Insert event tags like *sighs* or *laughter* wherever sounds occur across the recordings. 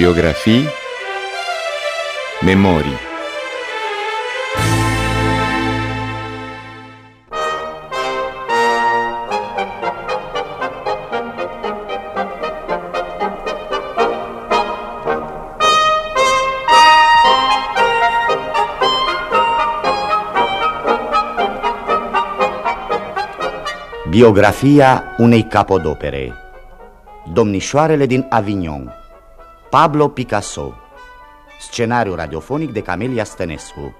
Biografii Memorii Biografia unei capodopere. Domnișoarele din Avignon Pablo Picasso. Scenariu radiofonic de Camelia Stănescu.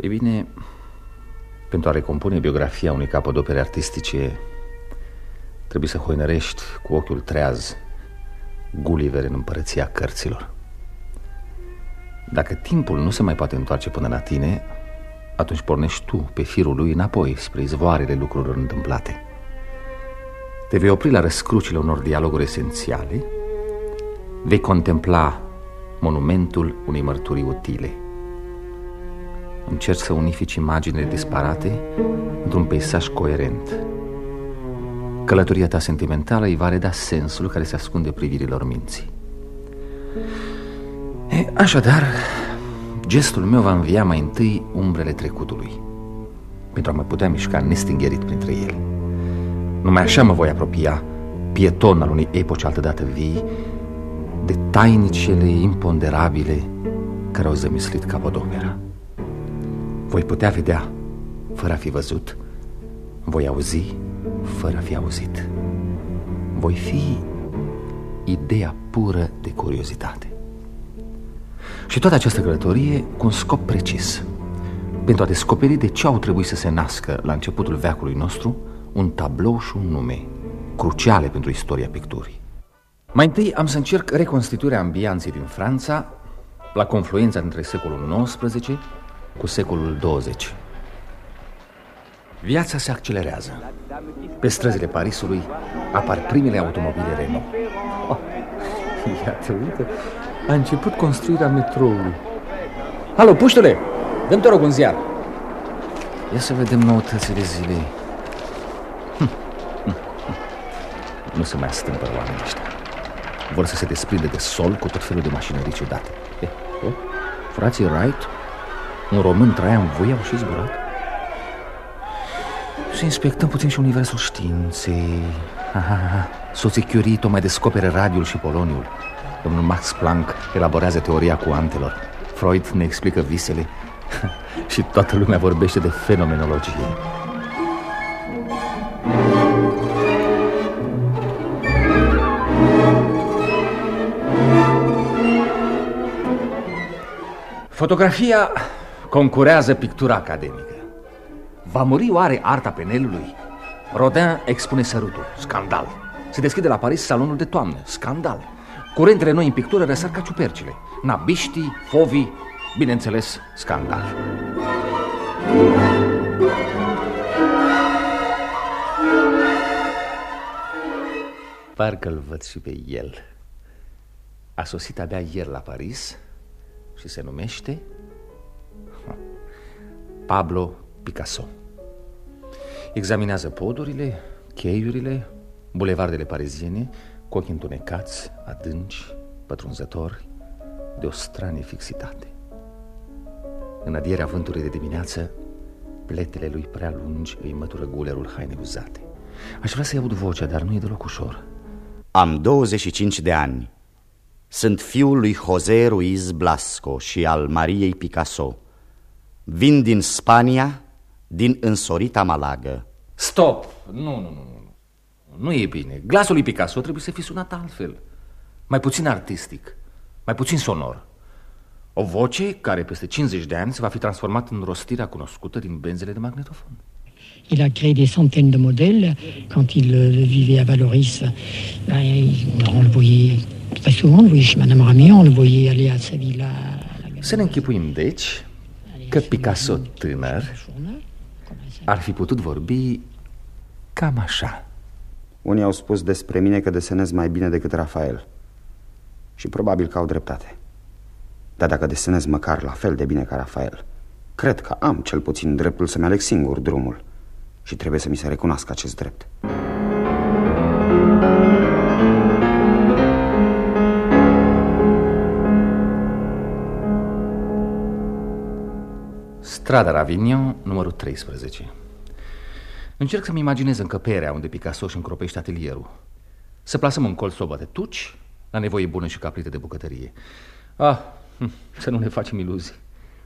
Ei bine, pentru a recompune biografia unei capodopere artistice Trebuie să hoinărești cu ochiul treaz Gulliver în împărăția cărților. Dacă timpul nu se mai poate întoarce până la tine Atunci pornești tu pe firul lui înapoi Spre izvoarele lucrurilor întâmplate. Te vei opri la răscrucile unor dialoguri esențiale Vei contempla monumentul unei mărturii utile. Încerci să unifici imaginile disparate într-un peisaj coerent Călătoria ta sentimentală îi va reda sensul care se ascunde privirilor minții. E, Așadar, gestul meu va învia mai întâi umbrele trecutului Pentru a mă putea mișca nestingherit printre ele. Numai așa mă voi apropia, pieton al unei epoci altădată vii De tainicele imponderabile care au zămislit capodopera Voi putea vedea, fără a fi văzut Voi auzi fără a fi auzit. Voi fi ideea pură de curiozitate. Și toată această călătorie cu un scop precis, pentru a descoperi de ce au trebuit să se nască la începutul veacului nostru un tablou și un nume, cruciale pentru istoria picturii. Mai întâi am să încerc reconstituirea ambianței din Franța la confluența dintre secolul XIX cu secolul 20. Viața se accelerează. Pe străzile Parisului apar primele automobile Renault. Oh, iată, uite, a început construirea metroului. Alo, puștule, dăm te rog un ziar. Ia să vedem noutățile zilei. Hm, hm, hm. Nu se mai astâmpă oamenii ăștia. Vor să se desprinde de sol cu tot felul de mașinării ciudate. Eh, oh, frații Wright, un român traia în voi, au și zburat. Să inspectăm puțin și universul științei. Aha, Soții Curie tocmai descoperă radiul și poloniul. Domnul Max Planck elaborează teoria cuantelor. Freud ne explică visele. *laughs* Și toată lumea vorbește de fenomenologie. Fotografia concurează pictura academică Va muri oare arta penelului? Rodin expune sărutul, scandal. Se deschide la Paris salonul de toamnă, scandal. Curentele noi în pictură răsar ca ciupercile. Nabiștii, fovii, bineînțeles, scandal. Parcă-l văd și pe el. A sosit abia ieri la Paris Și se numește Pablo Picasso Examinează podurile, cheiurile, bulevardele pariziene Cu ochii întunecați, adânci, pătrunzători De o stranie fixitate. În adierea vântului de dimineață Pletele lui prea lungi îi mătură gulerul haine uzate. Aș vrea să-i aud vocea, dar nu e deloc ușor. Am 25 de ani. Sunt fiul lui José Ruiz Blasco și al Mariei Picasso. Vin din Spania din însorita malagă. Stop! Nu, nu, nu, nu. Nu e bine. Glasul lui Picasso trebuie să fie sunat altfel. Mai puțin artistic, mai puțin sonor. O voce care peste 50 de ani se va fi transformat în rostirea cunoscută din benzele de magnetofon. Il a créé des centaines de modèles. Quand il euh, vivait à Valoris, on le voyait très souvent, on le voyait chez Madame Ramier, on le voyait aller à sa villa. Să ne închipuim, deci, că Picasso tânăr ar fi putut vorbi cam așa. Unii au spus despre mine că desenez mai bine decât Rafael. Și probabil că au dreptate. Dar dacă desenez măcar la fel de bine ca Rafael, cred că am cel puțin dreptul să-mi aleg singur drumul. Și trebuie să mi se recunoască acest drept. Strada Ravignon, numărul 13 Încerc să-mi imaginez încăperea unde Picasso își încropește atelierul. Să plasăm în colț sobă de tuci La nevoie bună și caprite de bucătărie. Ah, hm, să nu ne facem iluzii.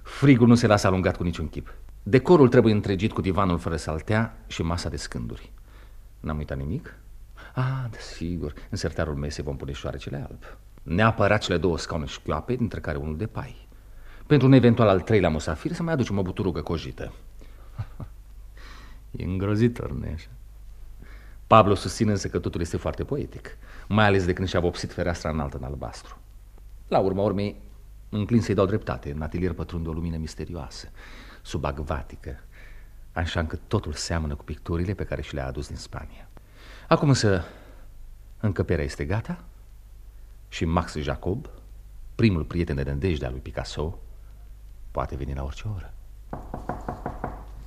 Frigul nu se lasă alungat cu niciun chip. Decorul trebuie întregit cu divanul fără saltea și masa de scânduri. N-am uitat nimic? Ah, da, sigur, în sertarul mesei vom pune șoarecele alb. Neapărat cele două scaune șchioape, dintre care unul de pai. Pentru un eventual al treilea musafir să mai aducem o buturugă cojită. E îngrozitor, nu așa? Pablo susține însă că totul este foarte poetic, mai ales de când și-a vopsit fereastra înaltă în albastru. La urma urmei, înclin să-i dau dreptate, în atelier pătrunde o lumină misterioasă, subacvatică, așa încât totul seamănă cu picturile pe care și le-a adus din Spania. Acum însă, încăperea este gata și Max Jacob, primul prieten de nădejde al lui Picasso, Poate veni la orice oră.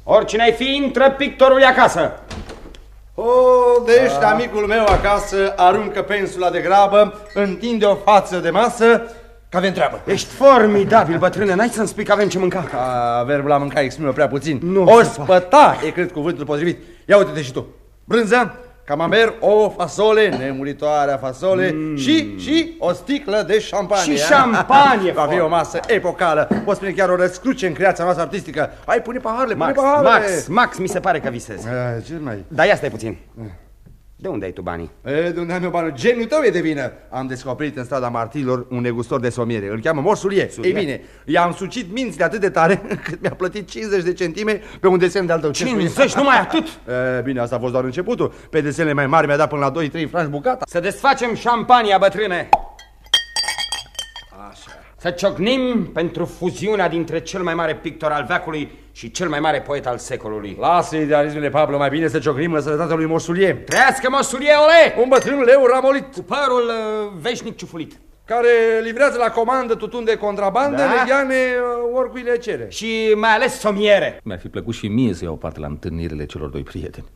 Oricine ai fi, intră pictorul acasă. O, deci, ah. amicul meu acasă aruncă pensula de grabă, întinde o față de masă, că avem treabă. Ești formidabil, bătrâne, n-ai să-mi spui că avem ce mânca. A, verbul la mânca exprimă prea puțin. Nu o spăta, e cred cuvântul potrivit. Ia uite-te și tu. Brânză, camembert, o fasole, nemuritoarea fasole mm. și, și o sticlă de șampanie. Și șampanie, *laughs* Va fi o masă epocală. Poți spune chiar o răscruce în creația noastră artistică. Hai, pune paharele, Max, pune paharele. Max, Max, mi se pare că visezi. A, ce mai? Dar ia stai puțin. A. De unde ai tu banii? E, de unde am eu banii? Geniul tău e de vină. Am descoperit în strada martirilor un negustor de somiere. Îl cheamă Morsulie. Ei bine, i-am sucit mințile atât de tare *laughs* cât mi-a plătit 50 de centime pe un desen de-al tău. 50? Numai atât? E, bine, asta a fost doar începutul. Pe desenele mai mari mi-a dat până la 2-3 franci bucata. Să desfacem șampania, bătrâne. Așa. Să ciocnim pentru fuziunea dintre cel mai mare pictor al veacului și cel mai mare poet al secolului. Lasă idealismele, Pablo, mai bine să ciocnim în sănătatea lui Mosulie. Trească Mosulie, ole! Un bătrân leu ramolit. Cu părul uh, veșnic ciufulit. Care livrează la comandă tutun de contrabandă, da? legheane, uh, oricui le cere. Și mai ales somiere. Mi-ar fi plăcut și mie să iau parte la întâlnirile celor doi prieteni.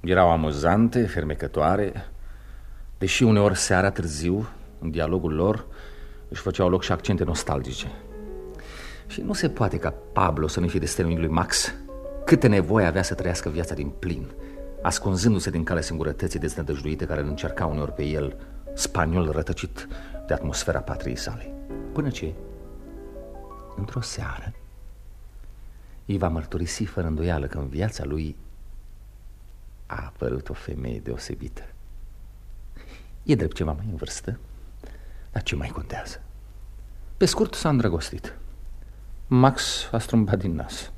Erau amuzante, fermecătoare, deși uneori seara târziu, în dialogul lor, își făceau loc și accente nostalgice. Și nu se poate ca Pablo să nu fie destinul lui Max. Câte nevoie avea să trăiască viața din plin, ascunzându-se din calea singurătății deznădăjduite care îl încerca uneori pe el, spaniol rătăcit de atmosfera patriei sale. Până ce, într-o seară, îi va mărturisi fără îndoială că în viața lui a apărut o femeie deosebită. E drept ceva mai în vârstă, dar ce mai contează? Pe scurt s-a îndrăgostit. Max a strâmbat din nas.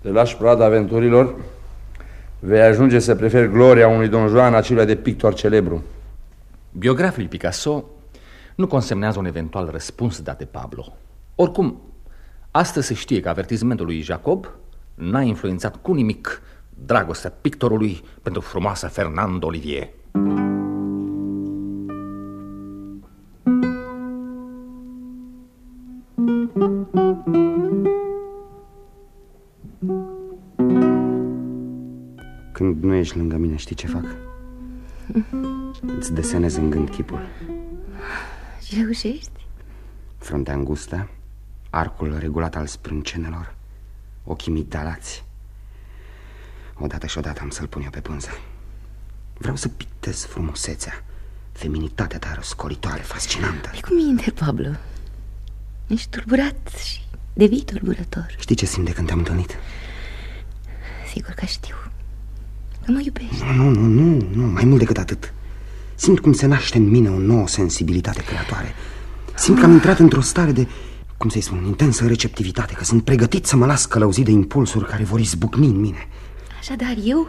Te lași prada aventurilor, vei ajunge să preferi gloria unui Don Juan acelui de pictor celebru. Biografii Picasso nu consemnează un eventual răspuns dat de Pablo. Oricum, astăzi se știe că avertizmentul lui Jacob n-a influențat cu nimic dragostea pictorului pentru frumoasa Fernando Olivier. Când nu ești lângă mine, știi ce fac? Îți desenez în gând chipul. Și reușești? Fruntea îngustă, arcul regulat al sprâncenelor Ochii migdalați Odată și odată am să-l pun eu pe pânză. Vreau să pictez frumusețea. Feminitatea ta răscolitoare, fascinantă. E cu minte, Pablo? Ești tulburat și devii tulburător. Știi ce simt de când te-am întâlnit? Sigur că știu Că mă iubești. Nu, nu, nu, nu, nu, mai mult decât atât. Simt cum se naște în mine o nouă sensibilitate creatoare. Simt că am intrat într-o stare de, cum să-i spun, intensă receptivitate Că sunt pregătit să mă las călăuzit de impulsuri care vor izbucni în mine. Așadar eu,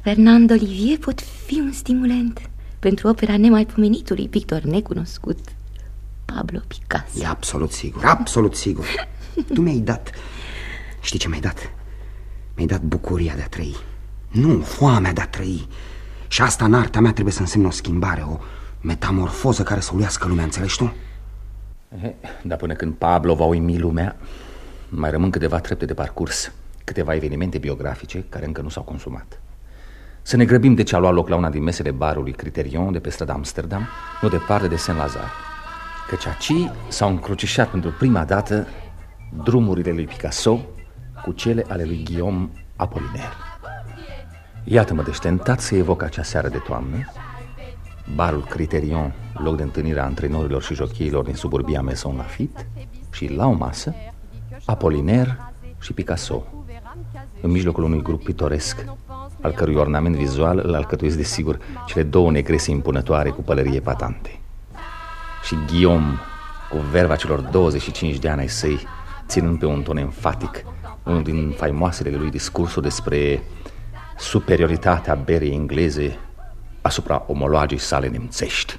Fernando Olivier, pot fi un stimulant Pentru opera nemaipomenitului pictor necunoscut Pablo Picasso. E absolut sigur, absolut sigur. *laughs* Tu mi-ai dat, știi ce mi-ai dat? Mi-ai dat bucuria de a trăi Nu, foamea de a trăi Și asta în arta mea trebuie să însemne o schimbare, o metamorfoză care să uluiască lumea, înțelegi tu? Eh, dar până când Pablo va uimi lumea, mai rămân câteva trepte de parcurs, câteva evenimente biografice care încă nu s-au consumat. Să ne grăbim de ce a luat loc la una din mesele barului Criterion de pe strada Amsterdam, nu departe de Saint-Lazare. Căci aici s-au încrucișat pentru prima dată drumurile lui Picasso cu cele ale lui Guillaume Apollinaire. Iată-mă deștentat să evoc acea seară de toamnă, barul Criterion, loc de întâlnire a antrenorilor și jochiilor din suburbia Maison Lafitte, și la o masă, Apollinaire și Picasso, în mijlocul unui grup pitoresc, al cărui ornament vizual îl alcătuiesc desigur cele două negrese impunătoare cu pălărie patante. Și Guillaume, cu verva celor 25 de ani ai săi, ținând pe un ton enfatic unul din faimoasele lui discursuri despre superioritatea berii engleze asupra omologii sale nemțești.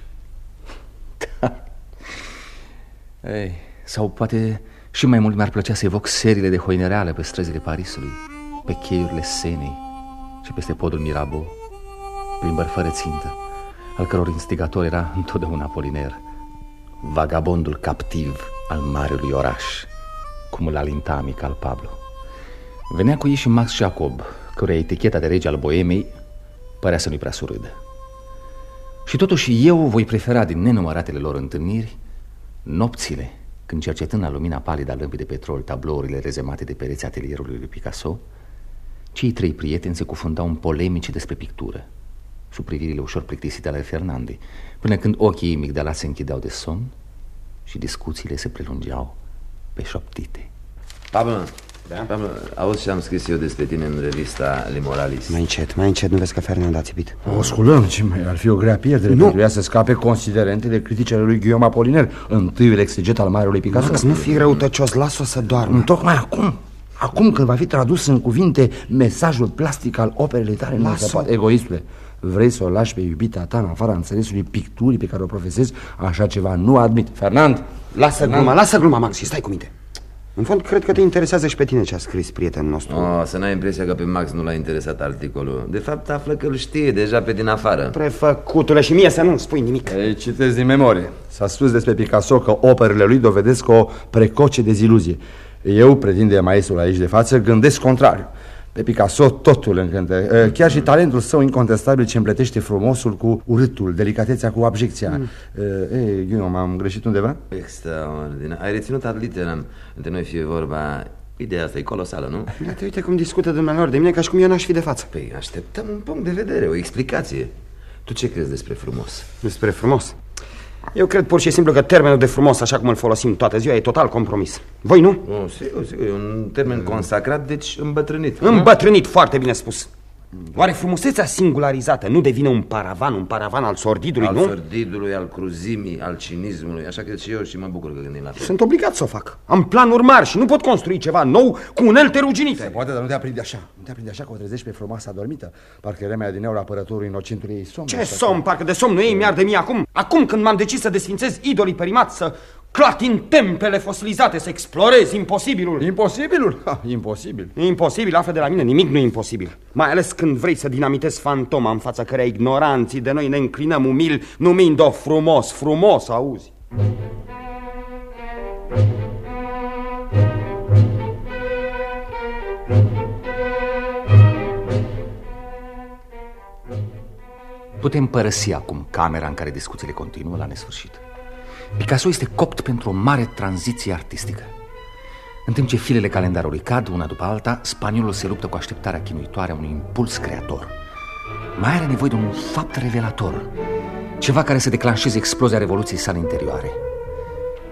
Ei, sau poate și mai mult mi-ar plăcea să evoc seriile de hoinereale pe străzile Parisului, pe cheiurile Senei și peste podul Mirabeau, plimbări fără țintă, al căror instigator era întotdeauna Poliner, vagabondul captiv al marelui oraș, cum îl alinta amic al Pablo. Venea cu ei și Max Jacob, căruia eticheta de rege al boemei părea să nu-i prea surâdă. Și totuși eu voi prefera din nenumăratele lor întâlniri nopțile, când cercetând la lumina palidă a lămpii de petrol tablourile rezemate de pereții atelierului lui Picasso, cei trei prieteni se cufundau în polemice despre pictură, sub privirile ușor plictisite ale Fernandei, până când ochii ei migdalați se închideau de somn și discuțiile se prelungeau pe șoptite. Pablo, da? Pablo, auzi ce am scris eu despre tine în revista Limoralis. Mai încet, mai încet, nu vezi că Fernanda a țipit? O sculăm, ce mai ar fi o grea pierdere nu. pentru ea să scape considerentele criticele lui Guillaume Apollinaire, întâiul exeget al marelui Picasso. Max, nu fi răutăcios, las-o să doarmă. Tocmai acum, acum când va fi tradus în cuvinte mesajul plastic al operele tale, nu se poate, egoistule. Vrei să o lași pe iubita ta în afara înțelesului picturii pe care o profesezi? Așa ceva nu admit. Fernand! Lasă Fernand. gluma, lasă gluma, Max, și stai cu minte. În fond, cred că te interesează și pe tine ce a scris prietenul nostru. Oh, să n-ai impresia că pe Max nu l-a interesat articolul. De fapt, află că îl știe deja pe din afară. Prefăcutule, și mie să nu spui nimic. Ei, citesc din memorie. S-a spus despre Picasso că operele lui dovedesc o precoce deziluzie. Eu, pretinde maestrul aici de față, gândesc contrariu. Pe Picasso totul încântă. Chiar și talentul său incontestabil ce împletește frumosul cu urâtul, delicatețea cu abjecția. Mm. Ei, Guillaume, am greșit undeva? Extraordinar. Ai reținut ad literam. Între noi fie vorba... Ideea asta e colosală, nu? Iată, uite cum discută dumneavoastră de mine ca și cum eu n-aș fi de față. Păi, așteptăm un punct de vedere, o explicație. Tu ce crezi despre frumos? Despre frumos? Eu cred pur și simplu că termenul de frumos, așa cum îl folosim toată ziua, e total compromis. Voi nu? Nu, sigur, sigur, e un termen consacrat, deci îmbătrânit. Îmbătrânit, foarte bine spus. Oare frumusețea singularizată nu devine un paravan, un paravan al sordidului, al nu? Al sordidului, al cruzimii, al cinismului, așa cred și eu și mă bucur că gândim la fel. Sunt obligat să o fac. Am planuri mari și nu pot construi ceva nou cu unelte ruginite. Se poate, dar nu te aprinde așa. Nu te aprinde așa că o trezești pe frumoasa dormită. Parcă era mai din eur apărătorul inocentului ei somn. Ce somn? Parcă de somn nu ei mi-ar de mie acum. Acum când m-am decis să desfințez idolii perimați, să clatin tempele fosilizate, să explorez imposibilul. Imposibilul? Ha, imposibil. Imposibil, află de la mine, nimic nu e imposibil. Mai ales când vrei să dinamitezi fantoma în fața căreia ignoranții de noi ne înclinăm umil, numind-o frumos, frumos, auzi? Putem părăsi acum camera în care discuțiile continuă la nesfârșit. Picasso este copt pentru o mare tranziție artistică. În timp ce filele calendarului cad una după alta, spaniolul se luptă cu așteptarea chinuitoare a unui impuls creator. Mai are nevoie de un fapt revelator, ceva care să declanșeze explozia revoluției sale interioare.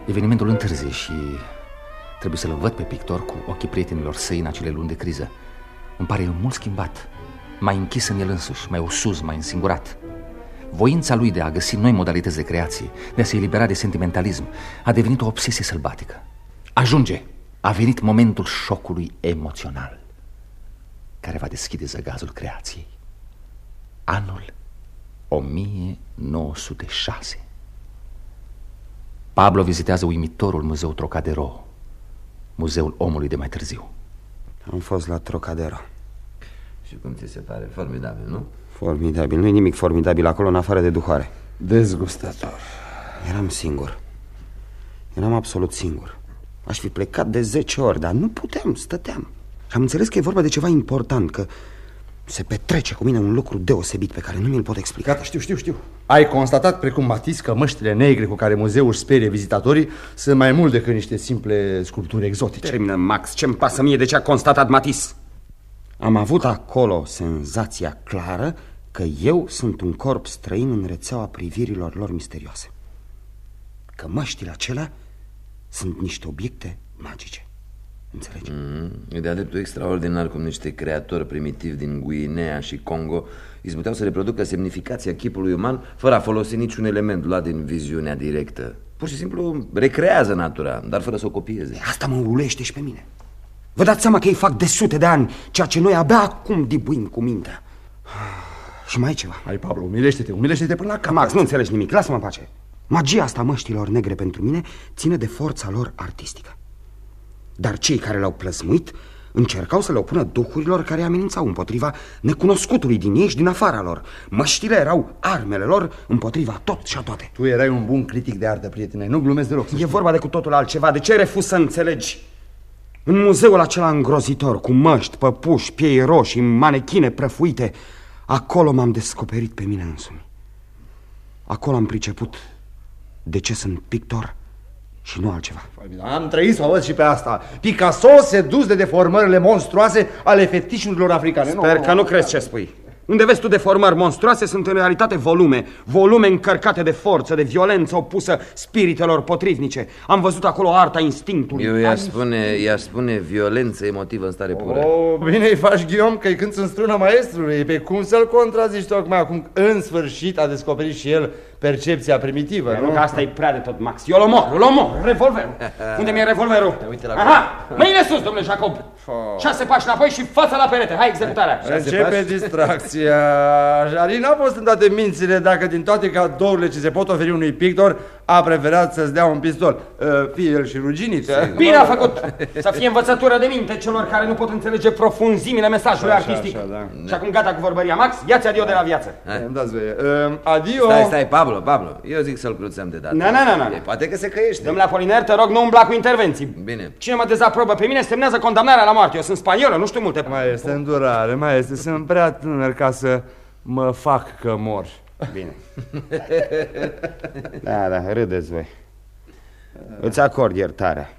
Evenimentul întârzie și trebuie să-l văd pe pictor cu ochii prietenilor săi în acele luni de criză. Îmi pare el mult schimbat, mai închis în el însuși, mai usuz, mai însingurat. Voința lui de a găsi noi modalități de creație, de a se elibera de sentimentalism, a devenit o obsesie sălbatică. Ajunge! A venit momentul șocului emoțional, care va deschide zăgazul creației. Anul 1906. Pablo vizitează uimitorul muzeu Trocadero, muzeul omului de mai târziu. Am fost la Trocadero. Și cum ți se pare? Formidabil, nu? Formidabil. Nu-i nimic formidabil acolo în afară de duhoare. Dezgustător. Eram singur. Eram absolut singur. Aș fi plecat de 10 ori, dar nu puteam, stăteam. Și am înțeles că e vorba de ceva important, că se petrece cu mine un lucru deosebit pe care nu mi-l pot explica. Gata, știu, știu, știu. Ai constatat, precum Matis, că măștile negre cu care muzeul își sperie vizitatorii sunt mai mult decât niște simple sculpturi exotice. Termină, Max, ce-mi pasă mie de ce a constatat Matis? Am avut acolo senzația clară că eu sunt un corp străin în rețeaua privirilor lor misterioase. Că măștile acelea sunt niște obiecte magice. Înțelegi? Mm, e de adeptul extraordinar cum niște creatori primitivi din Guinea și Congo izbuteau să reproducă semnificația chipului uman fără a folosi niciun element luat din viziunea directă. Pur și simplu recrează natura, dar fără să o copieze. Asta mă ulește și pe mine. Vă dați seama că ei fac de sute de ani ceea ce noi abia acum dibuim cu mintea. *sighs* Și mai e ceva. Hai, Pablo, umilește-te, umilește-te până la cap. Max, nu înțelegi nimic, lasă-mă în pace. Magia asta măștilor negre pentru mine ține de forța lor artistică. Dar cei care l-au plăsmuit încercau să le opună duhurilor care amenințau împotriva necunoscutului din ei și din afara lor. Măștile erau armele lor împotriva tot și a toate. Tu erai un bun critic de artă, prietene, nu glumesc deloc. E vorba de cu totul altceva. De ce refuz să înțelegi? În muzeul acela îngrozitor, cu măști, păpuși, piei roșii, manechine prăfuite, acolo m-am descoperit pe mine însumi. Acolo am priceput de ce sunt pictor și nu altceva. Am trăit să o văd și pe asta. Picasso se dus de deformările monstruoase ale fetișurilor africane. Sper că nu crezi ce spui. Unde vezi tu deformări monstruoase sunt în realitate volume, volume încărcate de forță, de violență opusă spiritelor potrivnice. Am văzut acolo arta instinctului. Eu i-aș spune, i spune violență emotivă în stare pură. Oh, bine îi faci, Ghiom, că-i când în struna maestrului. Pe cum să-l contrazici tocmai acum? În sfârșit a descoperit și el percepția primitivă, nu? Că asta e prea de tot, Max. Eu l omor, îl omor, revolverul. Unde mi-e revolverul? Uite la Aha, mâine sus, domnule Jacob. Șase pași înapoi și față la perete. Hai, executarea. Începe distracția. Jari n-a fost în toate mințile dacă din toate cadourile ce se pot oferi unui pictor a preferat să-ți dea un pistol. Uh, fie el și ruginit. Bine a făcut. Să fie învățătură de minte celor care nu pot înțelege profunzimile mesajului așa, artistic. Așa, da. Și acum gata cu vorbăria. Max, ia-ți adio de la viață. Îmi dați voie. Uh, adio. Stai, stai, Pablo, Pablo. Eu zic să-l cruțăm de dată. Na, na, na, na. Poate că se căiește. Domnule Apoliner, te rog, nu umbla cu intervenții. Bine. Cine mă dezaprobă pe mine semnează condamnarea la moarte. Eu sunt spaniolă, nu știu multe. Mai este îndurare, mai este. Sunt prea tânăr ca să mă fac că mor. Bine. da, da, râdeți voi. Îți acord iertarea.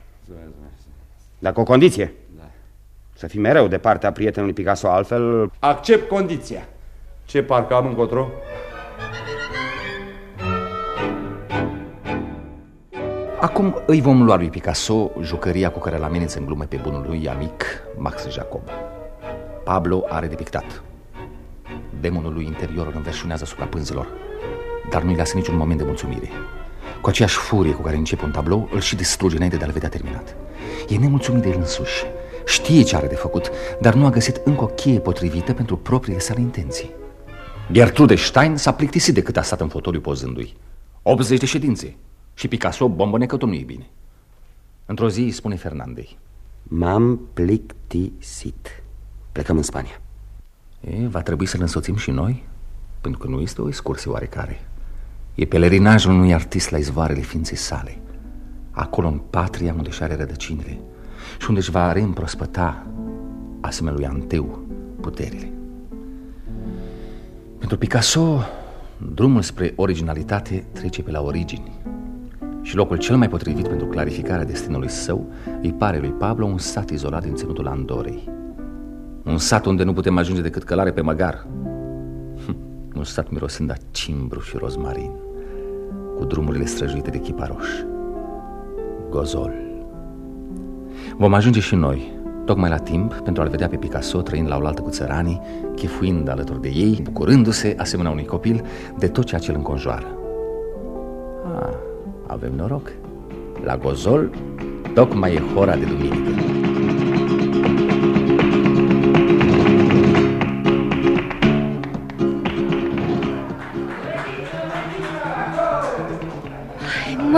Dar cu o condiție. Da. Să fii mereu de partea prietenului Picasso, altfel... Accept condiția. Ce parcă am încotro? Acum îi vom lua lui Picasso jucăria cu care l amenință în glume pe bunul lui amic Max Jacob. Pablo are depictat. Demonul lui interior îl înverșunează asupra pânzelor, dar nu-i lasă niciun moment de mulțumire. Cu aceeași furie cu care începe un tablou, îl și distruge înainte de a-l vedea terminat. E nemulțumit de el însuși. Știe ce are de făcut, dar nu a găsit încă o cheie potrivită pentru propriile sale intenții. Gertrude Stein s-a plictisit de cât a stat în fotoliu pozându-i. 80 de ședințe. Și Picasso bombă că nu e bine. Într-o zi îi spune Fernandei. M-am plictisit. Plecăm în Spania. E, va trebui să-l însoțim și noi? Pentru că nu este o excursie oarecare. E pelerinajul unui artist la izvoarele ființei sale Acolo în patria unde și are rădăcinile Și unde își va reîmprospăta Asemenea lui Anteu puterile Pentru Picasso Drumul spre originalitate trece pe la origini Și locul cel mai potrivit pentru clarificarea destinului său Îi pare lui Pablo un sat izolat din ținutul Andorei Un sat unde nu putem ajunge decât călare pe măgar hm, Un sat mirosind a cimbru și rozmarin cu drumurile străjuite de chiparoș. Gozol. Vom ajunge și noi, tocmai la timp, pentru a-l vedea pe Picasso trăind la oaltă cu țăranii, chefuind alături de ei, bucurându-se, asemenea unui copil, de tot ceea ce îl înconjoară. Ah, avem noroc. La Gozol, tocmai e hora de duminică.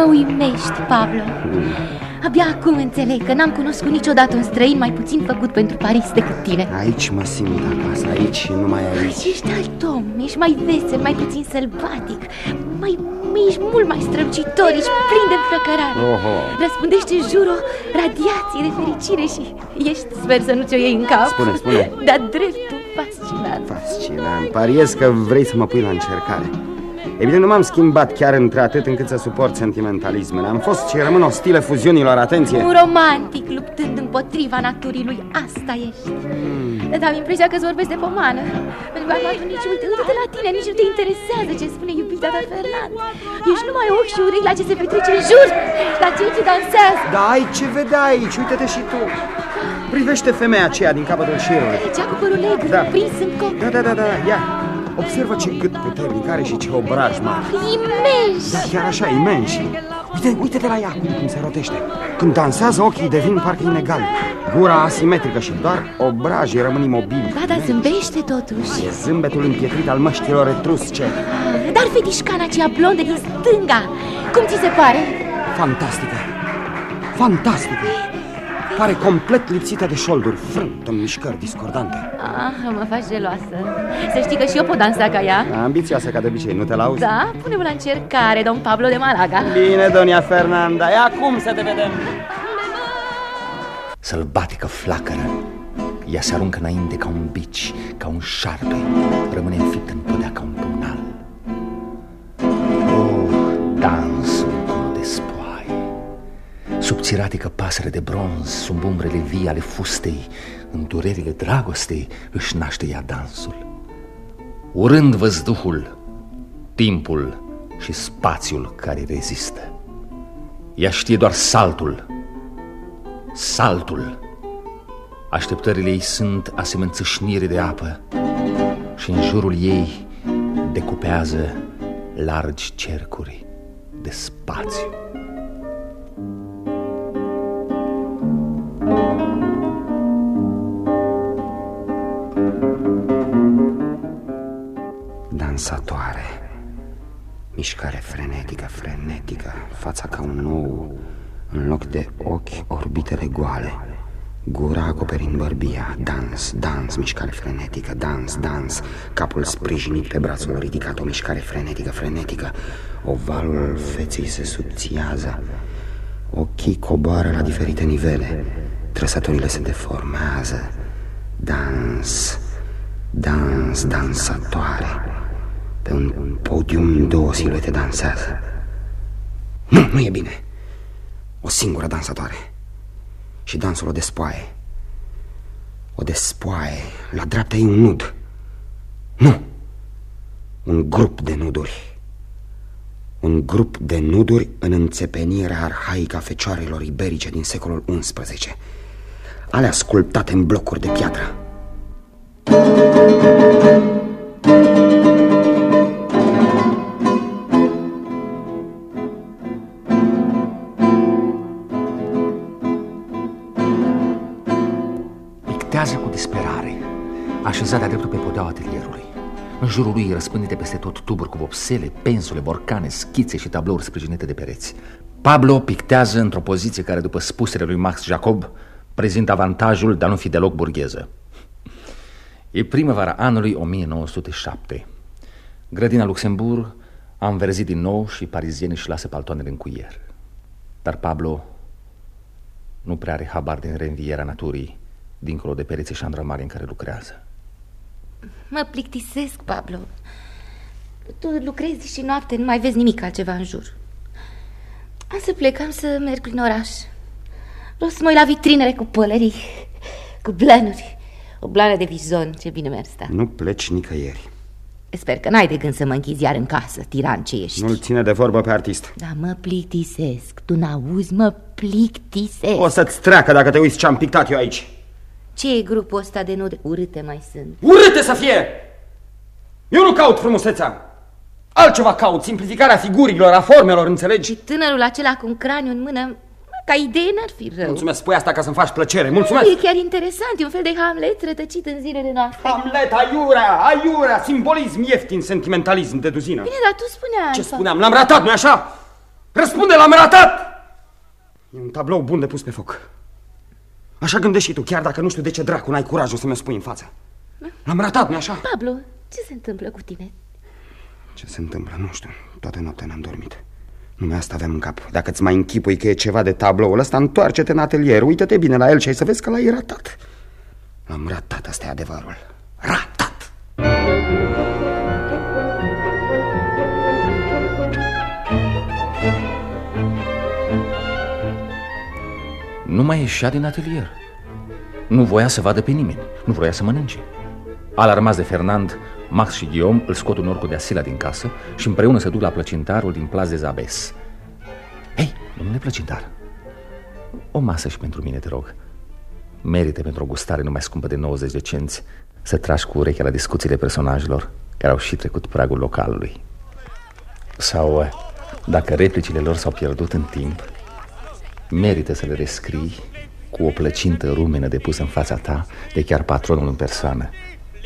Mă uimești, Pablo. Abia acum înțeleg că n-am cunoscut niciodată un străin mai puțin făcut pentru Paris decât tine. Aici mă simt acasă, aici și numai aici. Ești alt om, ești mai vesel, mai puțin sălbatic Mai, ești mult mai strălucitor, ești plin de înflăcărare Oho. Răspundește în jur o radiație de fericire și ești, sper să nu ți-o iei în cap. Spune, spune. Dar dreptul fascinant. Fascinant, pariez că vrei să mă pui la încercare Evident, nu m-am schimbat chiar între atât încât să suport sentimentalismele. Am fost și rămân ostilă fuziunilor, atenție! Un romantic luptând împotriva naturii lui, asta ești. Hmm. Îți am impresia că îți vorbesc de pomană. Pentru că acum tu nici, uite, uite la tine, nici nu te interesează ce spune iubita ta Fernand. Ești numai ochi și urechi la ce se petrece în jur, la cei ce dansează. Da, ai ce vedea aici, uite-te și tu. Privește femeia aceea din capătul șirului. Cea cu părul negru, Da. prins în coc Da, da, da, da, ia Observă ce gât puternic are și ce obraj mare. Imens! Da, chiar așa, imens. Uite, uite-te la ea cum, cum se rotește. Când dansează, ochii devin parcă inegali. Gura asimetrică și doar obrajii rămân imobili. Ba, dar zâmbește totuși. E zâmbetul împietrit al măștilor etrusce. Dar fetișcana aceea blondă din stânga Cum ți se pare? Fantastică. Fantastică Pare complet lipsită de șolduri. Frânt în mișcări discordante. Ah, mă faci geloasă. Să știi că și eu pot dansa ca ea. Ambițioasă ca de obicei, nu te lauzi? Da, pune-mă la încercare, domn Pablo de Malaga. Bine, donia Fernanda, e acum să te vedem. Sălbatică flacără. Ea se aruncă înainte ca un bici, ca un șarpe. Rămâne înfipt în podea ca un pumnal Subțiratică pasăre de bronz Sub umbrele vii ale fustei. În durerile dragostei Își naște ea dansul. Urând văzduhul Timpul și spațiul care rezistă. Ea știe doar saltul. Saltul. Așteptările ei sunt asemeni țâșnire de apă Și în jurul ei decupează largi cercuri de spațiu Dansatoare Mișcare frenetică, frenetică Fața ca un nou În loc de ochi, orbitele goale. Gura acoperind bărbia Dans, dans, mișcare frenetică Dans, dans, capul sprijinit pe brațul ridicat O mișcare frenetică, frenetică. Ovalul feței se subțiază. Ochii coboară la diferite nivele. Trăsăturile se deformează. Dans, dans, dansatoare Pe un podium două siluete dansează. Nu, nu e bine. O singură dansatoare. Și dansul o despoaie. O despoaie. La dreapta e un nud. Nu. Un grup de nuduri. Un grup de nuduri în înțepenirea arhaică a fecioarelor iberice din secolul XI Alea sculptate în blocuri de piatră. Pictează de-a dreptul pe podeaua atelierului. În jurul lui răspândite peste tot tuburi cu vopsele, pensule, borcane, schițe și tablouri sprijinite de pereți. Pablo pictează într-o poziție care, după spusele lui Max Jacob, prezintă avantajul de a nu fi deloc burgheză. E primăvara anului 1907 Grădina Luxemburg a înverzit din nou și parizienii își lasă paltoanele în cuier. Dar Pablo nu prea are habar din reînvierea naturii dincolo de pereții și mare în care lucrează. Mă plictisesc, Pablo. Tu lucrezi și noapte, nu mai vezi nimic altceva în jur. Am să plec, am să merg prin oraș. Vreau să mă uit la vitrinele cu pălării Cu blanuri. O blană de vizon, ce bine mi-ar sta. Nu pleci nicăieri. Sper că n-ai de gând să mă închizi iar în casă, tiran ce ești. Nu-l ține de vorbă pe artist. Da, mă plictisesc, tu n-auzi, mă plictisesc. O să-ți treacă dacă te uiți ce am pictat eu aici Ce e grupul ăsta de nude? Urâte mai sunt Urâte să fie! Eu nu caut frumusețea Altceva caut, simplificarea figurilor, a formelor, înțelegi? Și tânărul acela cu un craniu în mână Ca idee n-ar fi rău Mulțumesc, spui asta ca să-mi faci plăcere, mulțumesc E chiar interesant, e un fel de Hamlet rătăcit în zilele noastre Hamlet, aiurea, aiurea, simbolism ieftin, sentimentalism de duzină Bine, dar tu spuneai Ce spuneam? L-am ratat, nu-i așa? Răspunde, l-am ratat! E un tablou bun de pus pe foc. Așa gândești și tu, chiar dacă nu știu de ce dracu n-ai curajul să mi-o spui în față. L-am ratat, nu așa? Pablo, ce se întâmplă cu tine? Ce se întâmplă? Nu știu. Toată noaptea n-am dormit. Numai asta aveam în cap. Dacă îți mai închipui că e ceva de tabloul ăsta, întoarce-te în atelier, uită-te bine la el și ai să vezi că l-ai ratat. L-am ratat, asta e adevărul. Ratat! Nu mai ieșea din atelier. Nu voia să vadă pe nimeni, nu voia să mănânce. Alarmați de Fernand, Max și Guillaume îl scot un orcu de Asila din casă și împreună se duc la plăcintarul din Plaz de Zabes. Hei, domnule plăcintar, o masă și pentru mine, te rog. Merită pentru o gustare numai scumpă de 90 de cenți să tragi cu urechea la discuțiile personajelor care au și trecut pragul localului. Sau, dacă replicile lor s-au pierdut în timp, merită să le rescrii cu o plăcintă rumenă depusă în fața ta de chiar patronul în persoană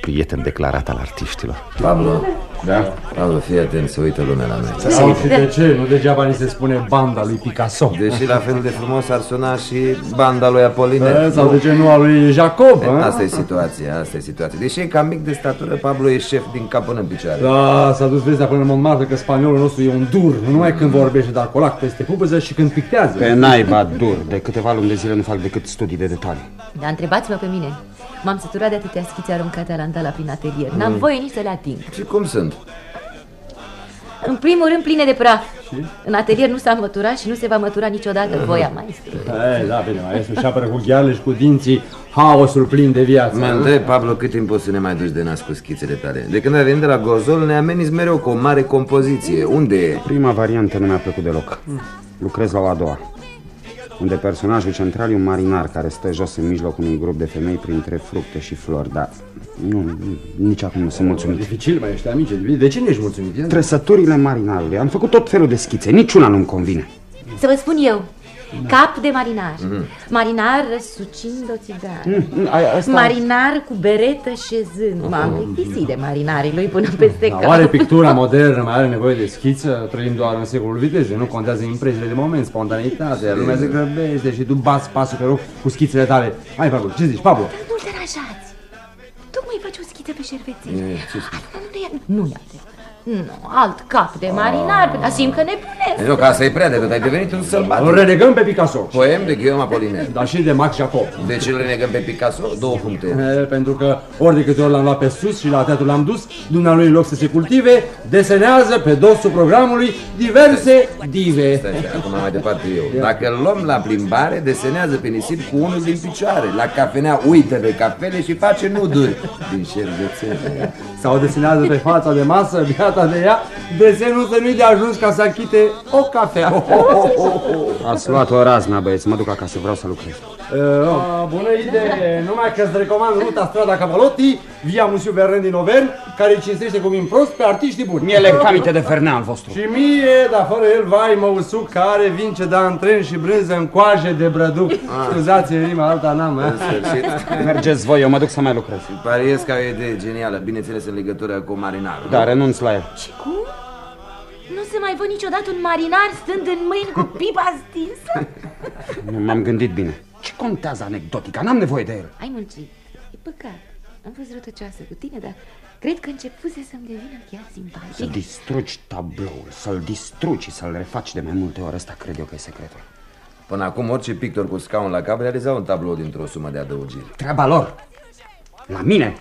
prieten declarat al artiștilor. Pablo, Da? Pablo, fii atent, să uită lumea la noi. Sau și de ce? Nu degeaba ni se spune banda lui Picasso. Deși la fel de frumos ar suna și banda lui Apollinaire. Eh, Sau de ce nu a lui Jacob? E, eh? Asta e situația, asta e situația. Deși e cam mic de statură, Pablo e șef din cap până în picioare. Da, s-a dus vestea până în Montmartre că spaniolul nostru e un dur, nu numai când vorbește, dar colac peste pupăză și când pictează. Pe naiba dur. De câteva luni de zile nu fac decât studii de detalii. Dar întrebați-mă pe mine. M-am săturat de atâtea schițe aruncate la prin atelier. N-am voie nici să le ating. Și cum sunt? În primul rând pline de praf. În atelier nu s-a măturat și nu se va mătura niciodată voia maestrului. Eh, da, bine, mai este și apără cu ghearele și cu dinții haosul plin de viață. Mă întreb, Pablo, cât timp poți să ne mai duci de nas cu schițele tale? De când ai venit de la Gozol, ne ameniți mereu cu o mare compoziție. Unde e? Prima variantă nu mi-a plăcut deloc. Lucrez la o a doua. Unde personajul central e un marinar care stă jos în mijlocul unui grup de femei printre fructe și flori, dar nu, nu- nici acum nu sunt mulțumit. Dificil, mai ești amice. De ce nu ești mulțumit? Ia- Trăsăturile marinarului. Am făcut tot felul de schițe, niciuna nu-mi convine. Să vă spun eu. Cap de marinar. Marinar răsucind o țigară. Mm, ai- asta- Marinar cu beretă șezând. M-am plictisit de marinarii lui până peste Da, cap. oare pictura modernă mai are nevoie de schiță? Trăim doar în secolul vitezei, nu contează impresiile de moment, spontaneitatea, lumea se grăbește și tu bați pasul pe rog cu schițele tale. Hai, Pablo, ce zici, Pablo? Nu-l deranjați. Tocmai faci o schiță pe șervețel. E, ce Asta nu e, nu e adevărat. Nu, alt cap de marinar, dar simt că nebunesc. E, nu, că asta e prea de tot, ai devenit un Îl sălbatic. renegăm pe Picasso, Poem de Guillaume Apollinaire. dar și de Max Jacob. De ce îl renegăm pe Picasso? Două puncte. E, pentru că ori de câte ori l-am luat pe sus și la teatru l-am dus, dumnealui în loc să se cultive, desenează pe dosul programului diverse dive. Stai așa, acum mai departe eu. Dacă îl luăm la plimbare, desenează pe nisip cu unul din picioare. La cafenea uită de cafele și face nuduri din șervețele. Sau desenează pe fața de masă, viața de ea, desenul să nu-i de ajuns ca să achite o cafea. Ați luat o razna, băieți, mă duc acasă, vreau să lucrez. Uh, bună idee! Numai că îți recomand ruta strada Cavalotti, via Musiu Vernen din Auvergne, care îi cinstește cu vin prost pe artiștii buni. Mie le camite de Fernea al vostru. Și mie, dar fără el, vai, mă usuc, care vin ce da în tren și brânză în coaje de brăduc. Scuzați rima, alta n-am, În eh? sfârșit, Mergeți voi, eu mă duc să mai lucrez. pariez că ai o idee genială, bineînțeles în legătură cu marinarul. Da, renunț la el. Și cum? Nu se mai văd niciodată un marinar stând în mâini cu pipa stinsă? Nu *laughs* m-am gândit bine. Ce contează anecdotica? N-am nevoie de el. Ai muncit. E păcat. Am fost rătăcioasă cu tine, dar cred că începuse să-mi devină chiar Să simpatic. distrugi tabloul, să-l distrugi și să-l refaci de mai multe ori, ăsta cred eu că e secretul. Până acum, orice pictor cu scaun la cap realiza un tablou dintr-o sumă de adăugiri. Treaba lor. La mine,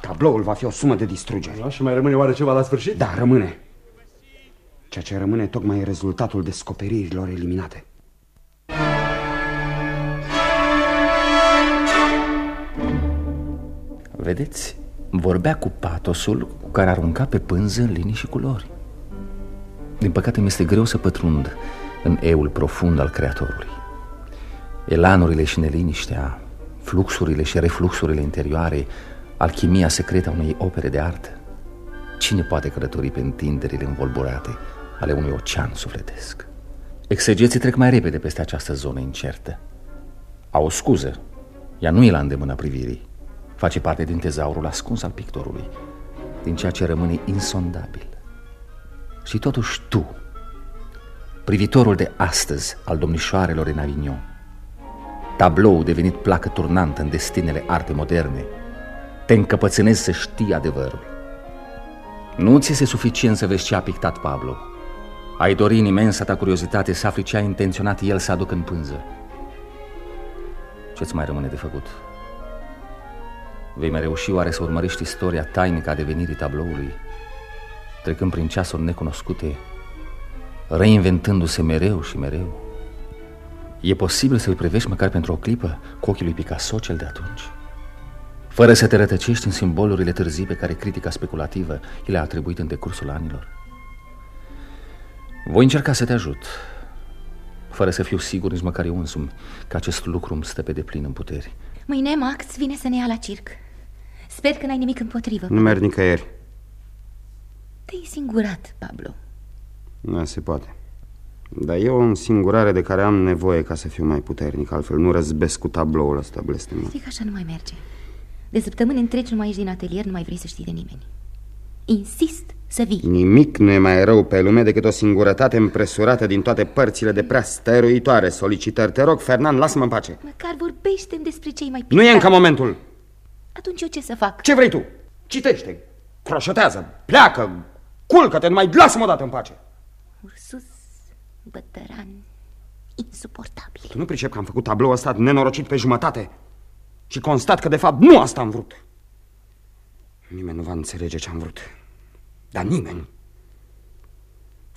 tabloul va fi o sumă de distrugere. Da, și mai rămâne oare ceva la sfârșit? Da, rămâne. Ceea ce rămâne tocmai e rezultatul descoperirilor eliminate. Vedeți? Vorbea cu patosul cu care arunca pe pânză în linii și culori. Din păcate mi este greu să pătrund în eul profund al creatorului. Elanurile și neliniștea, fluxurile și refluxurile interioare, alchimia secretă a unei opere de artă. Cine poate călători pe întinderile învolburate ale unui ocean sufletesc? Exegeții trec mai repede peste această zonă incertă. Au o scuză. Ea nu e la îndemâna privirii. Face parte din tezaurul ascuns al pictorului, din ceea ce rămâne insondabil. Și totuși tu, privitorul de astăzi al domnișoarelor în Avignon. Tablou devenit placă turnantă în destinele arte moderne. Te încăpățânezi să știi adevărul. Nu ți este suficient să vezi ce a pictat Pablo. Ai dori în imensa ta curiozitate să afli ce a intenționat el să aducă în pânză. Ce-ți mai rămâne de făcut? Vei mai reuși oare să urmărești istoria tainică a devenirii tabloului, trecând prin ceasuri necunoscute, reinventându-se mereu și mereu? E posibil să-l privești măcar pentru o clipă cu ochii lui Picasso cel de atunci? Fără să te rătăcești în simbolurile târzii pe care critica speculativă i le-a atribuit în decursul anilor? Voi încerca să te ajut, fără să fiu sigur nici măcar eu însumi că acest lucru îmi stă pe deplin în puteri. Mâine Max vine să ne ia la circ. Sper că n-ai nimic împotrivă. Nu merg nicăieri. Te-ai singurat, Pablo. Nu se poate. Dar e o însingurare de care am nevoie ca să fiu mai puternic, altfel nu răzbesc cu tabloul ăsta blestemat. Zic așa nu mai merge. De săptămâni întregi nu mai ieși din atelier, nu mai vrei să știi de nimeni. Insist să vii. Nimic nu e mai rău pe lume decât o singurătate împresurată din toate părțile de prea stăruitoare solicitări. Te rog, Fernand, lasă-mă în pace. Măcar vorbește despre cei mai Nu e încă momentul. Atunci eu ce să fac? Ce vrei tu? Citește, croșotează, pleacă, culcă-te, numai lasă-mă odată în pace. Ursus, bătăran, insuportabil. Tu nu pricep că am făcut tabloul ăsta nenorocit pe jumătate și constat că de fapt nu asta am vrut. Nimeni nu va înțelege ce am vrut. Dar nimeni.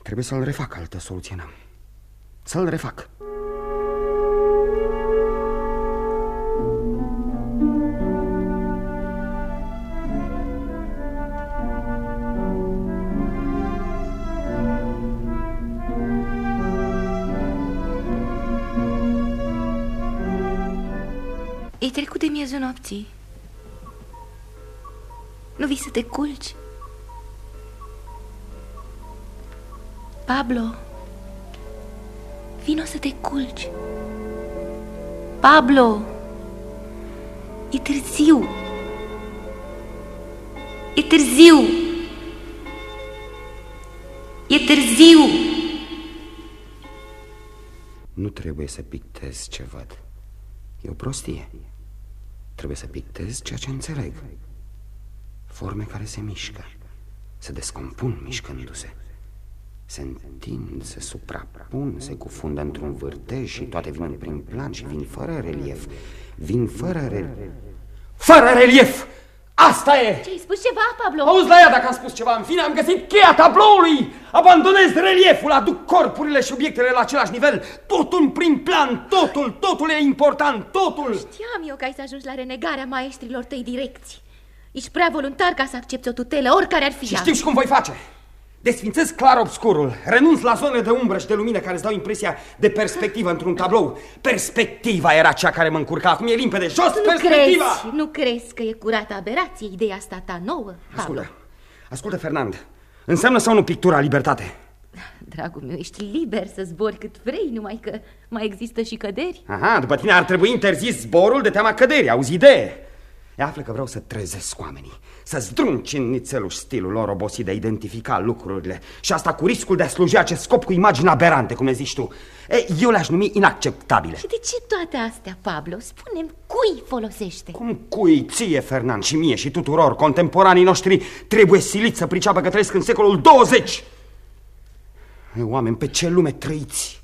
Trebuie să-l refac altă soluție n-am. Să-l refac. E trecut de miezul nopții. Nu vii să te culci? Pablo, vino să te culci. Pablo, e târziu. E târziu. E târziu. Nu trebuie să pictez ce văd. E o prostie. Trebuie să pictez ceea ce înțeleg. Forme care se mișcă, se descompun mișcându-se. Se întind, se suprapun, se cufundă într-un vârtej și toate vin prin plan și vin fără relief. Vin fără relief. Fără relief! Asta e! Ce ai spus ceva, Pablo? Auzi la ea dacă am spus ceva. În fine, am găsit cheia tabloului. Abandonez relieful, aduc corpurile și obiectele la același nivel. Totul în prim plan, totul, totul e important, totul. Știam eu că ai să ajungi la renegarea maestrilor tăi direcții. Ești prea voluntar ca să accepti o tutelă, oricare ar fi Și știu și cum voi face. Desfințez clar obscurul, renunț la zone de umbră și de lumină care îți dau impresia de perspectivă într-un tablou. Perspectiva era cea care mă încurca, acum e limpede, jos nu perspectiva! Crezi, nu crezi că e curată aberație ideea asta ta nouă, Pablo? Ascultă, ascultă, Fernand, înseamnă sau nu pictura libertate? Dragul meu, ești liber să zbori cât vrei, numai că mai există și căderi. Aha, după tine ar trebui interzis zborul de teama căderii, auzi idee? E află că vreau să trezesc oamenii, să zdrunci în nițeluș stilul lor obosit de a identifica lucrurile și asta cu riscul de a sluji acest scop cu imagini aberante, cum le zici tu. E, eu le-aș numi inacceptabile. Și de ce toate astea, Pablo? Spune-mi, cui folosește? Cum cui ție, Fernand, și mie și tuturor contemporanii noștri trebuie silit să priceapă că trăiesc în secolul 20? E, oameni, pe ce lume trăiți?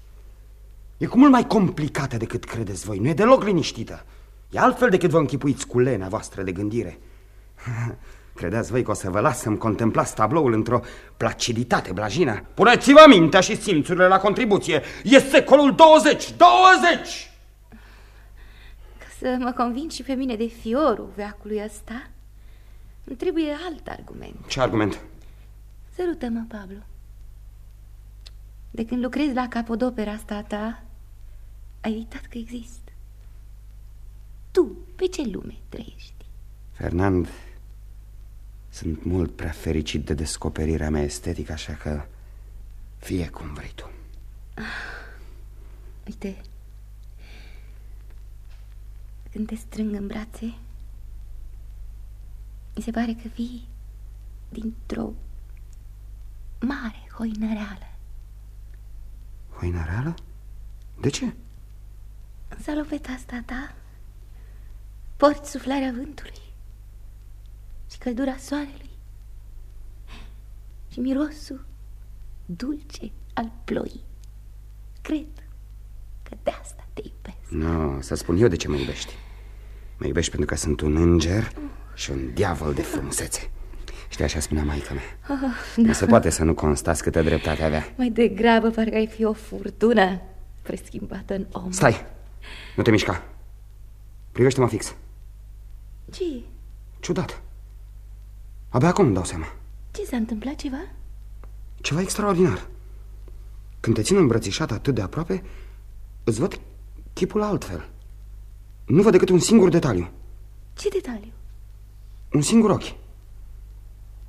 E cu mult mai complicată decât credeți voi, nu e deloc liniștită. E altfel decât vă închipuiți cu lena voastră de gândire. *laughs* Credeți voi că o să vă las să-mi contemplați tabloul într-o placiditate blajină? Puneți-vă mintea și simțurile la contribuție. E secolul 20! 20! Ca să mă convingi și pe mine de fiorul veacului ăsta, îmi trebuie alt argument. Ce argument? Sărută-mă, Pablo. De când lucrezi la capodopera asta ta, ai uitat că există. Tu, pe ce lume trăiești? Fernand, sunt mult prea fericit de descoperirea mea estetică, așa că fie cum vrei tu. Ah, uite, când te strâng în brațe, mi se pare că vii dintr-o mare hoinăreală. Hoina reală? De ce? În salopeta asta ta porți suflarea vântului și căldura soarelui și mirosul dulce al ploii. Cred că de asta te iubesc. Nu, să spun eu de ce mă iubești. Mă iubești pentru că sunt un înger și un diavol de frumusețe. Știi, așa spunea maica mea. Oh, nu se poate să nu constați câtă dreptate avea. Mai degrabă parcă ai fi o furtună preschimbată în om. Stai! Nu te mișca. Privește-mă fix. Ce Ciudat. Abia acum îmi dau seama. Ce s-a întâmplat ceva? Ceva extraordinar. Când te țin îmbrățișat atât de aproape, îți văd chipul altfel. Nu văd decât un singur detaliu. Ce detaliu? Un singur ochi.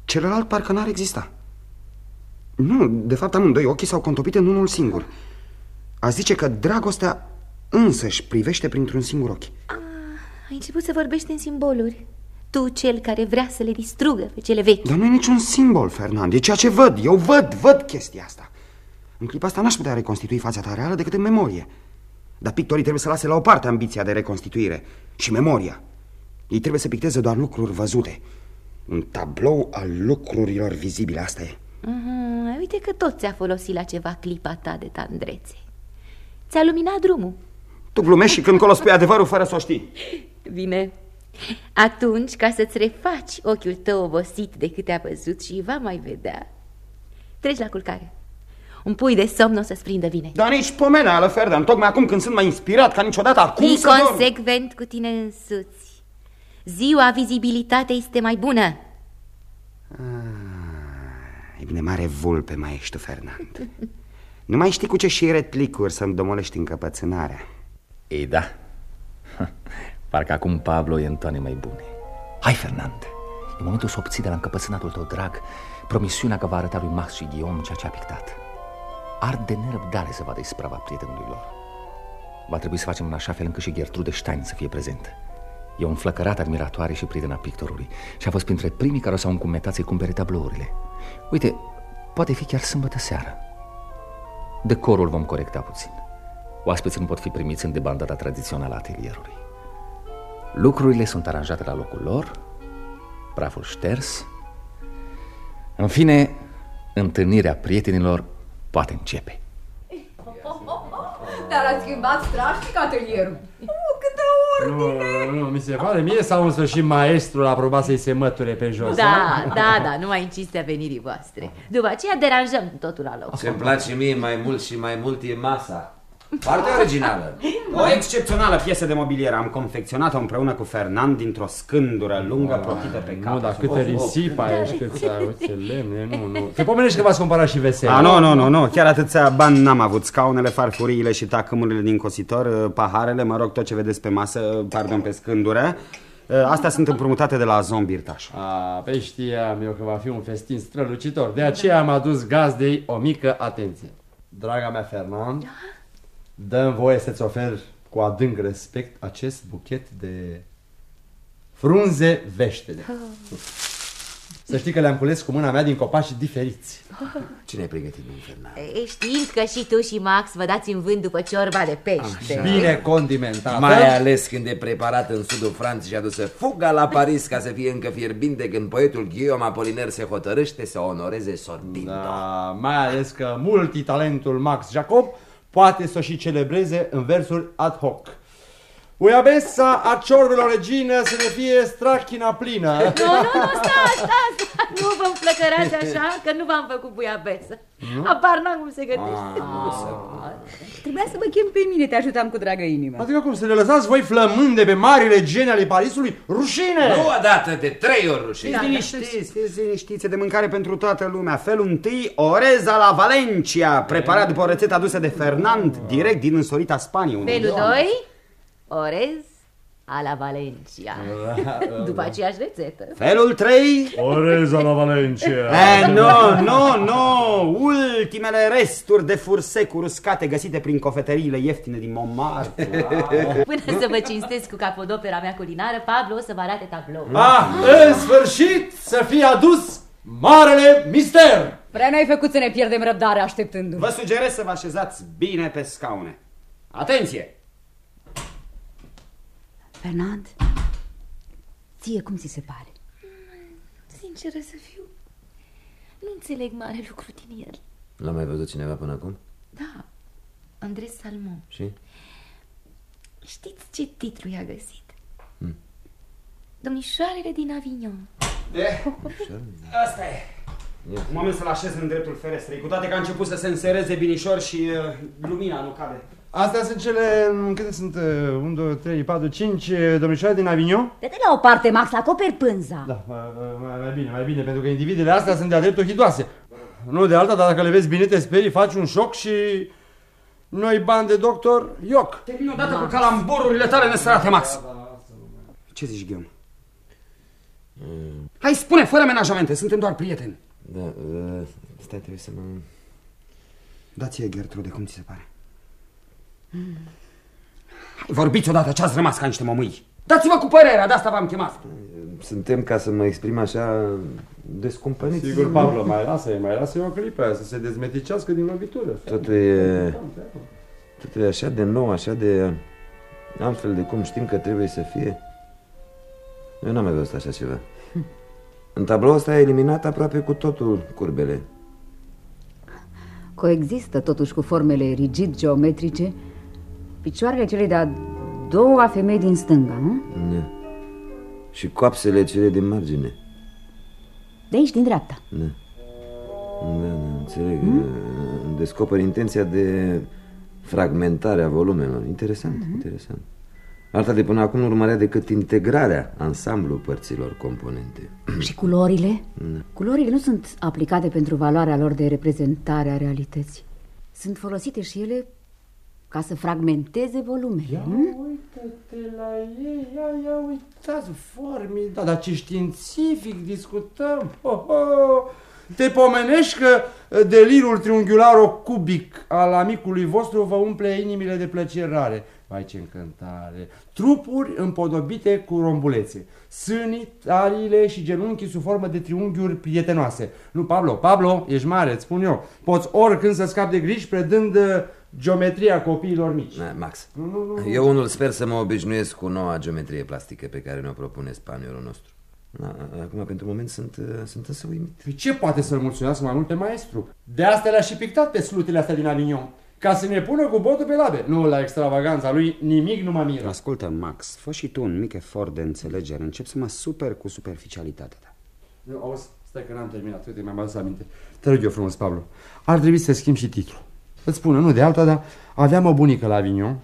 Celălalt parcă n-ar exista. Nu, de fapt amândoi ochii s-au contopit în unul singur. Aș zice că dragostea însăși privește printr-un singur ochi. Ah, ai început să vorbești în simboluri. Tu, cel care vrea să le distrugă pe cele vechi. Dar nu e niciun simbol, Fernand. E ceea ce văd. Eu văd, văd chestia asta. În clipa asta n-aș putea reconstitui fața ta reală decât în memorie. Dar pictorii trebuie să lase la o parte ambiția de reconstituire și memoria. Ei trebuie să picteze doar lucruri văzute. Un tablou al lucrurilor vizibile, asta e. Uh mhm, -huh. Uite că tot ți-a folosit la ceva clipa ta de tandrețe. Ți-a luminat drumul. Tu glumești și când colo spui adevărul fără să o știi. Bine. Atunci, ca să-ți refaci ochiul tău obosit de câte a văzut și va mai vedea, treci la culcare. Un pui de somn o să-ți prindă vine. Dar nici pomeneală, Ferdan. Tocmai acum când sunt mai inspirat ca niciodată, acum Fii să consecvent dorm. cu tine însuți. Ziua vizibilitatea este mai bună. Ah, e bine, mare vulpe mai ești tu, Fernand. *laughs* nu mai știi cu ce și retlicuri să-mi domolești încăpățânarea. Ei, da. Parcă acum Pablo e în toane mai bune. Hai, Fernand. E momentul să obții de la încăpățânatul tău drag promisiunea că va arăta lui Max și Guillaume ceea ce a pictat. Arde de nerăbdare să vadă isprava prietenului lor. Va trebui să facem în așa fel încât și Gertrude Stein să fie prezentă. E un flăcărat admiratoare și prietena pictorului și a fost printre primii care o s-au încumetat să-i cumpere tablourile. Uite, poate fi chiar sâmbătă seara. Decorul vom corecta puțin. Oaspeții nu pot fi primiți în debandada tradițională a atelierului. Lucrurile sunt aranjate la locul lor, praful șters. În fine, întâlnirea prietenilor poate începe. *laughs* Dar a schimbat strașnic atelierul. Oh, câtă ordine! Nu, nu, mi se pare mie sau în sfârșit maestrul a aprobat să-i se măture pe jos. Da, da, da, numai în cinstea venirii voastre. După aceea deranjăm totul la loc. Ce-mi place mie mai mult și mai mult e masa. Foarte originală. O excepțională piesă de mobilieră. Am confecționat-o împreună cu Fernand dintr-o scândură lungă oh, plătită pe cap. Nu, dar câte risipă ai și câți uite, lemne, nu, nu. *laughs* Te pomenești că v-ați cumpărat și vesel. Ah, nu, nu, nu, nu, chiar atâția bani n-am avut. Scaunele, farfuriile și tacâmurile din cositor, paharele, mă rog, tot ce vedeți pe masă, pardon, pe scândură. Astea sunt împrumutate de la Zombirtaș. A, pe știam eu că va fi un festin strălucitor. De aceea am adus gazdei o mică atenție. Draga mea Fernand, dă voie să-ți ofer cu adânc respect acest buchet de frunze veștede. *laughs* Să știi că le-am cules cu mâna mea din copaci diferiți. *laughs* Cine ai pregătit, domnul Fernand? Știind că și tu și Max vă dați în vânt după ciorba de pește. Așa. Bine condimentat. Mai ales când e preparat în sudul Franței și adusă fuga la Paris ca să fie încă fierbinte când poetul Guillaume Apollinaire se hotărăște să onoreze sorbind Da, mai ales că multitalentul Max Jacob poate să o și celebreze în versuri ad hoc. Uiabesa a ciorbelor regină să ne fie strachina plină. Nu, nu, nu, stai, stai, stai. Nu vă înflăcărați așa, că nu v-am făcut buiabesă. Apar n-am cum se gătește. Ah, Trebuia să vă chem pe mine, te ajutam cu dragă inimă. Adică cum să le lăsați voi flămând de pe marile gene ale Parisului? Rușine! Nu odată, de trei ori rușine. Fiți liniștiți, fiți liniștiți, de mâncare pentru toată lumea. Felul întâi, oreza la Valencia, preparat după o rețetă adusă de Fernand, direct din însorita Spaniei. Felul doi, orez a la Valencia. După aceeași rețetă. Felul 3. Orez a la Valencia. *laughs* Eh, nu, nu, nu. Ultimele resturi de fursecuri uscate găsite prin cofetăriile ieftine din Montmartre. Până să vă cinstesc cu capodopera mea culinară, Pablo o să vă arate tablou. Ah, în sfârșit să fie adus marele mister. Prea n-ai făcut să ne pierdem răbdare așteptându Vă sugerez să vă așezați bine pe scaune. Atenție! Fernand, ție cum ți se pare? Sinceră să fiu, nu înțeleg mare lucru din el. L-a mai văzut cineva până acum? Da, Andres Salmon. Și? Știți ce titlu i-a găsit? Hmm. Domnișoarele din Avignon. De, asta e. În moment să-l așez în dreptul ferestrei, cu toate că a început să se însereze binișor și uh, lumina nu cade. Astea sunt cele, mm, câte sunt, 1, 2, 3, 4, 5 domnișoare din Avignon? Dă-te la o parte, Max, acoperi pânza. Da, mai, mai, mai bine, mai bine, pentru că individele astea sunt de-a dreptul hidoase. Nu de alta, dar dacă le vezi bine, te sperii, faci un șoc și... Noi bani de doctor, ioc. Termin odată cu calambururile tale năsărate, Max. Ce zici, Ghion? Hai, spune, fără menajamente, suntem doar prieteni. Da, uh, stai, trebuie să mă... Da-ți-e, Gertrude, cum ți se pare? Hai, vorbiți odată ce ați rămas ca niște momâi. Dați-vă cu părerea, de asta v-am chemat. Suntem, ca să mă exprim așa, descumpăniți. Sigur, Pablo, mai lasă mai lasă o clipă să se dezmeticească din lovitură. Totul e, totul e așa de nou, așa de altfel de cum știm că trebuie să fie. Eu n-am mai văzut așa ceva. În tablou ăsta a eliminat aproape cu totul curbele. Coexistă totuși cu formele rigid geometrice picioarele cele de-a doua femei din stânga, nu? Da. Și coapsele cele din margine. De aici, din dreapta. Da. Da, da, înțeleg. Hmm? Descoper intenția de fragmentare a volumelor. Interesant, mm -hmm. interesant. Alta de până acum nu urmărea decât integrarea ansamblul părților componente. *clears throat* Și culorile? Da. Culorile nu sunt aplicate pentru valoarea lor de reprezentare a realității. Sunt folosite și ele ca să fragmenteze volumele. Ia nu? uite-te la ei, ia, ia uitați, formidabil, dar ce științific discutăm. Ho, ho. Te pomenești că delirul triunghiularo-cubic al amicului vostru vă umple inimile de plăceri rare. Vai ce încântare! Trupuri împodobite cu rombulețe, sânii, taliile și genunchii sub formă de triunghiuri prietenoase. Nu, Pablo, Pablo, ești mare, îți spun eu. Poți oricând să scapi de griji predând uh, geometria copiilor mici. Na, Max, Nu, nu, nu. eu unul sper să mă obișnuiesc cu noua geometrie plastică pe care ne-o propune spaniolul nostru. Na, acum, pentru moment, sunt, uh, sunt însă uimit. Păi ce poate să-l mulțumească mai mult pe maestru? De asta le-a și pictat pe slutele astea din Avignon. Ca să ne pună cu botul pe labe. Nu, la extravaganța lui nimic nu mă miră. Ascultă, Max, fă și tu un mic efort de înțelegere. Încep să mă super cu superficialitatea ta. Nu, auzi, stai că n-am terminat, uite, mi-am adus aminte. Te rog eu frumos, Pablo. Ar trebui să schimb și titlul. Îți spun, nu de alta, dar aveam o bunică la Avignon.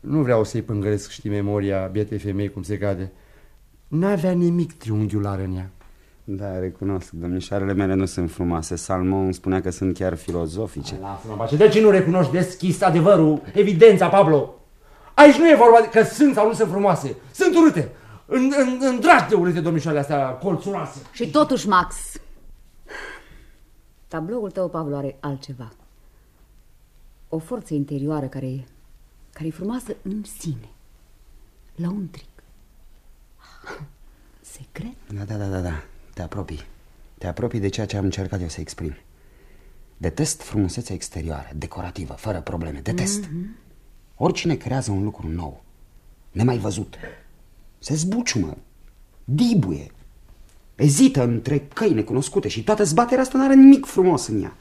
Nu vreau să-i pângăresc, știi, memoria bietei femei cum se cade. N-avea nimic triunghiular în ea. Da, recunosc, domnișoarele mele nu sunt frumoase. Salmon spunea că sunt chiar filozofice. Lasă-mă, bace, de ce nu recunoști deschis adevărul, evidența, Pablo? Aici nu e vorba de că sunt sau nu sunt frumoase. Sunt urâte. În, în, în dragi de urâte, domnișoarele astea colțuroase. Și totuși, Max, tabloul tău, Pablo, are altceva. O forță interioară care e, care e frumoasă în sine. Lăuntric. *laughs* Secret? Da, da, da, da, da. Te apropii. Te apropii de ceea ce am încercat eu să exprim. Detest frumusețea exterioară, decorativă, fără probleme. Detest. Mm -hmm. Oricine creează un lucru nou, nemai văzut, se zbuciumă, dibuie, ezită între căi necunoscute și toată zbaterea asta n-are nimic frumos în ea.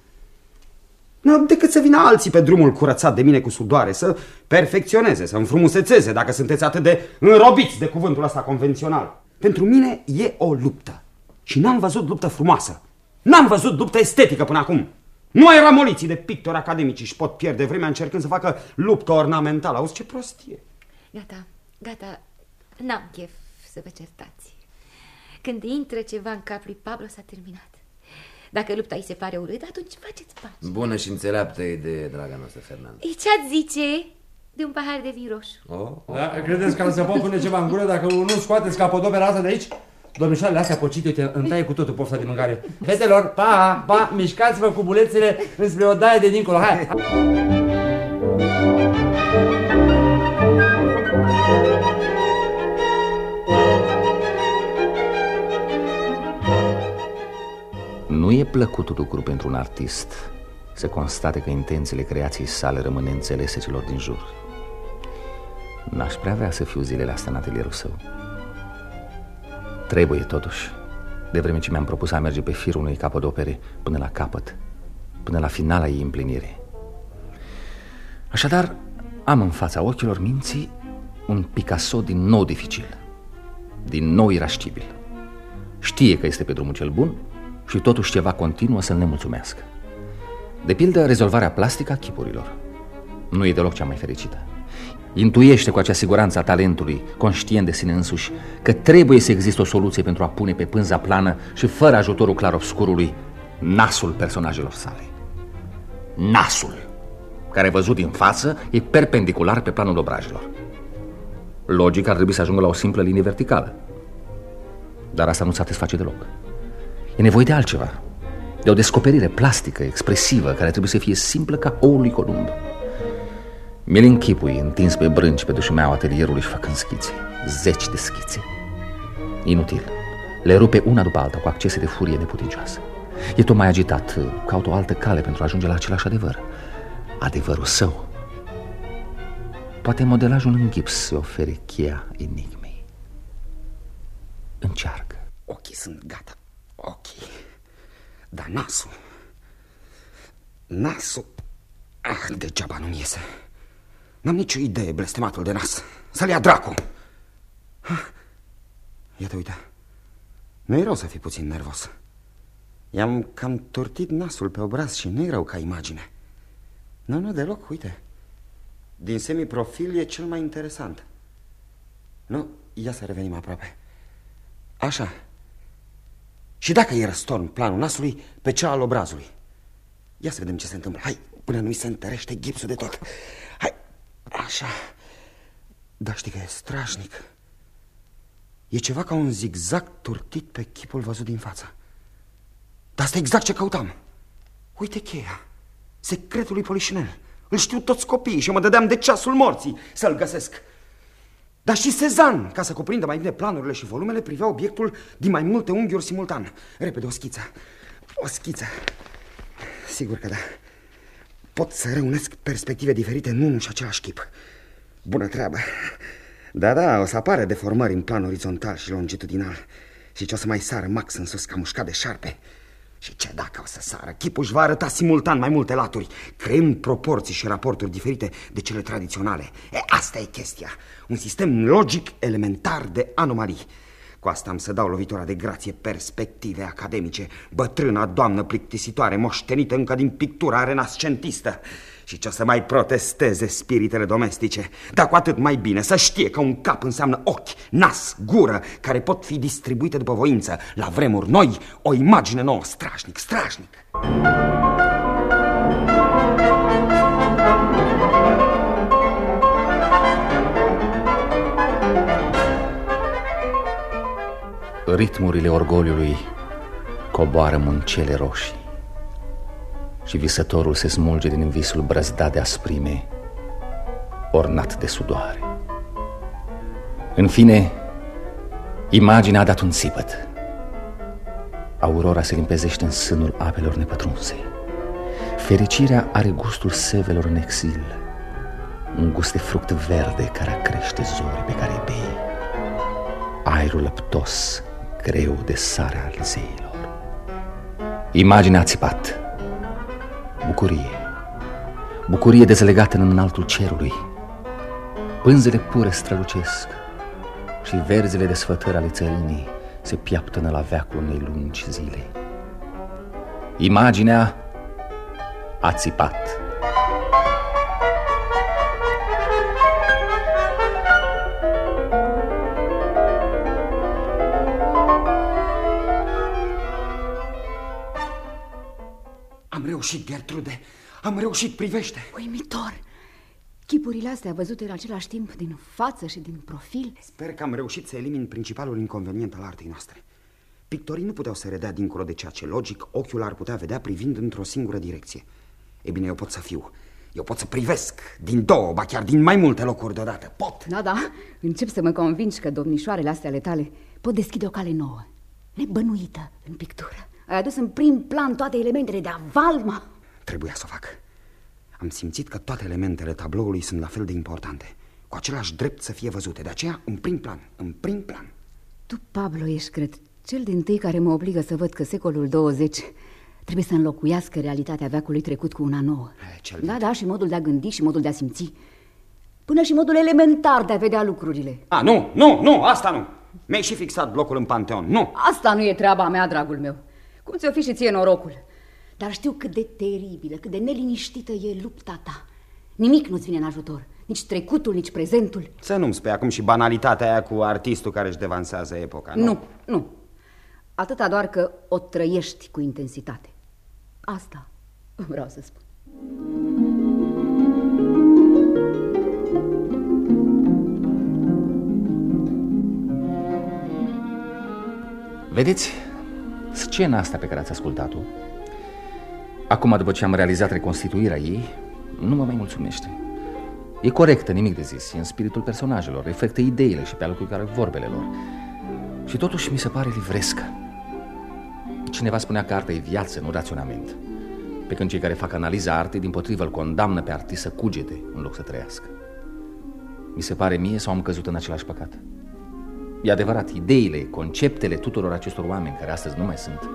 Nu decât să vină alții pe drumul curățat de mine cu sudoare, să perfecționeze, să înfrumusețeze, dacă sunteți atât de înrobiți de cuvântul ăsta convențional. Pentru mine e o luptă. Și n-am văzut luptă frumoasă. N-am văzut luptă estetică până acum. Nu ai ramoliții de pictori academici și pot pierde vremea încercând să facă luptă ornamentală. Auzi ce prostie. Gata, gata, n-am chef să vă certați. Când intră ceva în cap lui Pablo, s-a terminat. Dacă lupta îi se pare urâtă, atunci faceți pace. Bună și înțeleaptă idee, draga noastră, Fernand. E ce-ați zice de un pahar de vin roșu? Oh, Da, credeți că se pot pune ceva în gură dacă nu scoateți capodopera asta de aici? Domnișoarele astea pocite, uite, îmi taie cu totul pofta din mâncare. Fetelor, pa, pa, mișcați-vă cu bulețele înspre o daie de dincolo, hai! Nu e plăcut lucru pentru un artist să constate că intențiile creației sale rămân neînțelese celor din jur. N-aș prea vrea să fiu zilele astea în atelierul său. Trebuie, totuși, de vreme ce mi-am propus a merge pe firul unui capodopere până la capăt, până la finala ei împlinire. Așadar, am în fața ochilor minții un Picasso din nou dificil, din nou irascibil. Știe că este pe drumul cel bun și totuși ceva continuă să-l nemulțumească. De pildă, rezolvarea plastică a chipurilor. Nu e deloc cea mai fericită. Intuiește cu acea siguranță a talentului, conștient de sine însuși, că trebuie să existe o soluție pentru a pune pe pânza plană și fără ajutorul clarobscurului nasul personajelor sale. Nasul, care văzut din față e perpendicular pe planul obrajelor. Logic ar trebui să ajungă la o simplă linie verticală. Dar asta nu satisface deloc. E nevoie de altceva. De o descoperire plastică, expresivă, care trebuie să fie simplă ca oul lui Columb. Mi-l închipui, întins pe brânci pe dușumeaua atelierului și făcând schițe. Zeci de schițe. Inutil. Le rupe una după alta cu accese de furie neputincioasă. E tot mai agitat, caut o altă cale pentru a ajunge la același adevăr. Adevărul său. Poate modelajul în gips se ofere cheia enigmei. Încearcă. Ochii sunt gata. Ochii. Dar nasul... Nasul... Ah, degeaba nu-mi iese. N-am nicio idee, blestematul de nas. Să-l ia dracu! Iată, uite. Nu e rău să fii puțin nervos. I-am cam tortit nasul pe obraz și nu e rău ca imagine. Nu, nu, deloc, uite. Din semiprofil e cel mai interesant. Nu, ia să revenim aproape. Așa. Și dacă e răstorn planul nasului pe cel al obrazului? Ia să vedem ce se întâmplă. Hai, până nu-i se întărește gipsul de tot. Hai, așa. Dar știi că e strașnic. E ceva ca un zigzag turtit pe chipul văzut din față. Dar asta e exact ce căutam. Uite cheia. Secretul lui Polișinel. Îl știu toți copiii și mă dădeam de ceasul morții să-l găsesc. Dar și Sezan, ca să cuprindă mai bine planurile și volumele, privea obiectul din mai multe unghiuri simultan. Repede, o schiță. O schiță. Sigur că da. Pot să reunesc perspective diferite în unul și același chip. Bună treabă. Da, da, o să apară deformări în plan orizontal și longitudinal. Și ce o să mai sară max în sus ca mușcat de șarpe. Și ce dacă o să sară? Chipul își va arăta simultan mai multe laturi, creând proporții și raporturi diferite de cele tradiționale. E, asta e chestia. Un sistem logic elementar de anomalii. Cu asta am să dau lovitura de grație perspective academice, bătrâna doamnă plictisitoare, moștenită încă din pictura renascentistă. Și ce o să mai protesteze spiritele domestice? Dar cu atât mai bine să știe că un cap înseamnă ochi, nas, gură Care pot fi distribuite după voință. La vremuri noi, o imagine nouă, strașnic, strașnic. Ritmurile orgoliului coboară mâncele roșii și visătorul se smulge din visul brăzdat de asprime, ornat de sudoare. În fine, imaginea a dat un țipăt. Aurora se limpezește în sânul apelor nepătrunse. Fericirea are gustul sevelor în exil, un gust de fruct verde care crește zori pe care îi bei. Aerul lăptos, greu de sarea al zeilor. Imaginea a țipat Bucurie. Bucurie dezlegată în înaltul cerului. Pânzele pure strălucesc și verzele desfătări ale țărinii se piaptănă la veacul unei lungi zile. Imaginea a țipat. Reușit, Gertrude! Am reușit, privește! Uimitor! Chipurile astea văzute în același timp din față și din profil? Sper că am reușit să elimin principalul inconvenient al artei noastre. Pictorii nu puteau să redea dincolo de ceea ce logic ochiul ar putea vedea privind într-o singură direcție. E bine, eu pot să fiu. Eu pot să privesc din două, ba chiar din mai multe locuri deodată. Pot! Da, da, încep să mă convingi că domnișoarele astea ale tale pot deschide o cale nouă, nebănuită în pictură. Ai adus în prim plan toate elementele de avalma. Trebuia să o fac. Am simțit că toate elementele tabloului sunt la fel de importante, cu același drept să fie văzute. De aceea, în prim plan, în prim plan. Tu, Pablo, ești, cred, cel din tâi care mă obligă să văd că secolul 20 trebuie să înlocuiască realitatea veacului trecut cu una nouă. E, cel Da, da, și modul de a gândi și modul de a simți. Până și modul elementar de a vedea lucrurile. A, nu, nu, nu, asta nu. Mi-ai și fixat blocul în Panteon, nu. Asta nu e treaba mea, dragul meu. Cum ți-o fi și ție norocul? Dar știu cât de teribilă, cât de neliniștită e lupta ta. Nimic nu-ți vine în ajutor. Nici trecutul, nici prezentul. Să nu-mi spui acum și banalitatea aia cu artistul care își devansează epoca, nu? Nu, nu. Atâta doar că o trăiești cu intensitate. Asta vreau să spun. Vedeți, scena asta pe care ați ascultat-o, acum după ce am realizat reconstituirea ei, nu mă mai mulțumește. E corectă, nimic de zis, e în spiritul personajelor, reflectă ideile și pe alocuri care vorbele lor. Și totuși mi se pare livrescă. Cineva spunea că arta e viață, nu raționament. Pe când cei care fac analiza artei, din potrivă, îl condamnă pe artist să cugete în loc să trăiască. Mi se pare mie sau am căzut în același păcat. E adevărat, ideile, conceptele tuturor acestor oameni care astăzi nu mai sunt,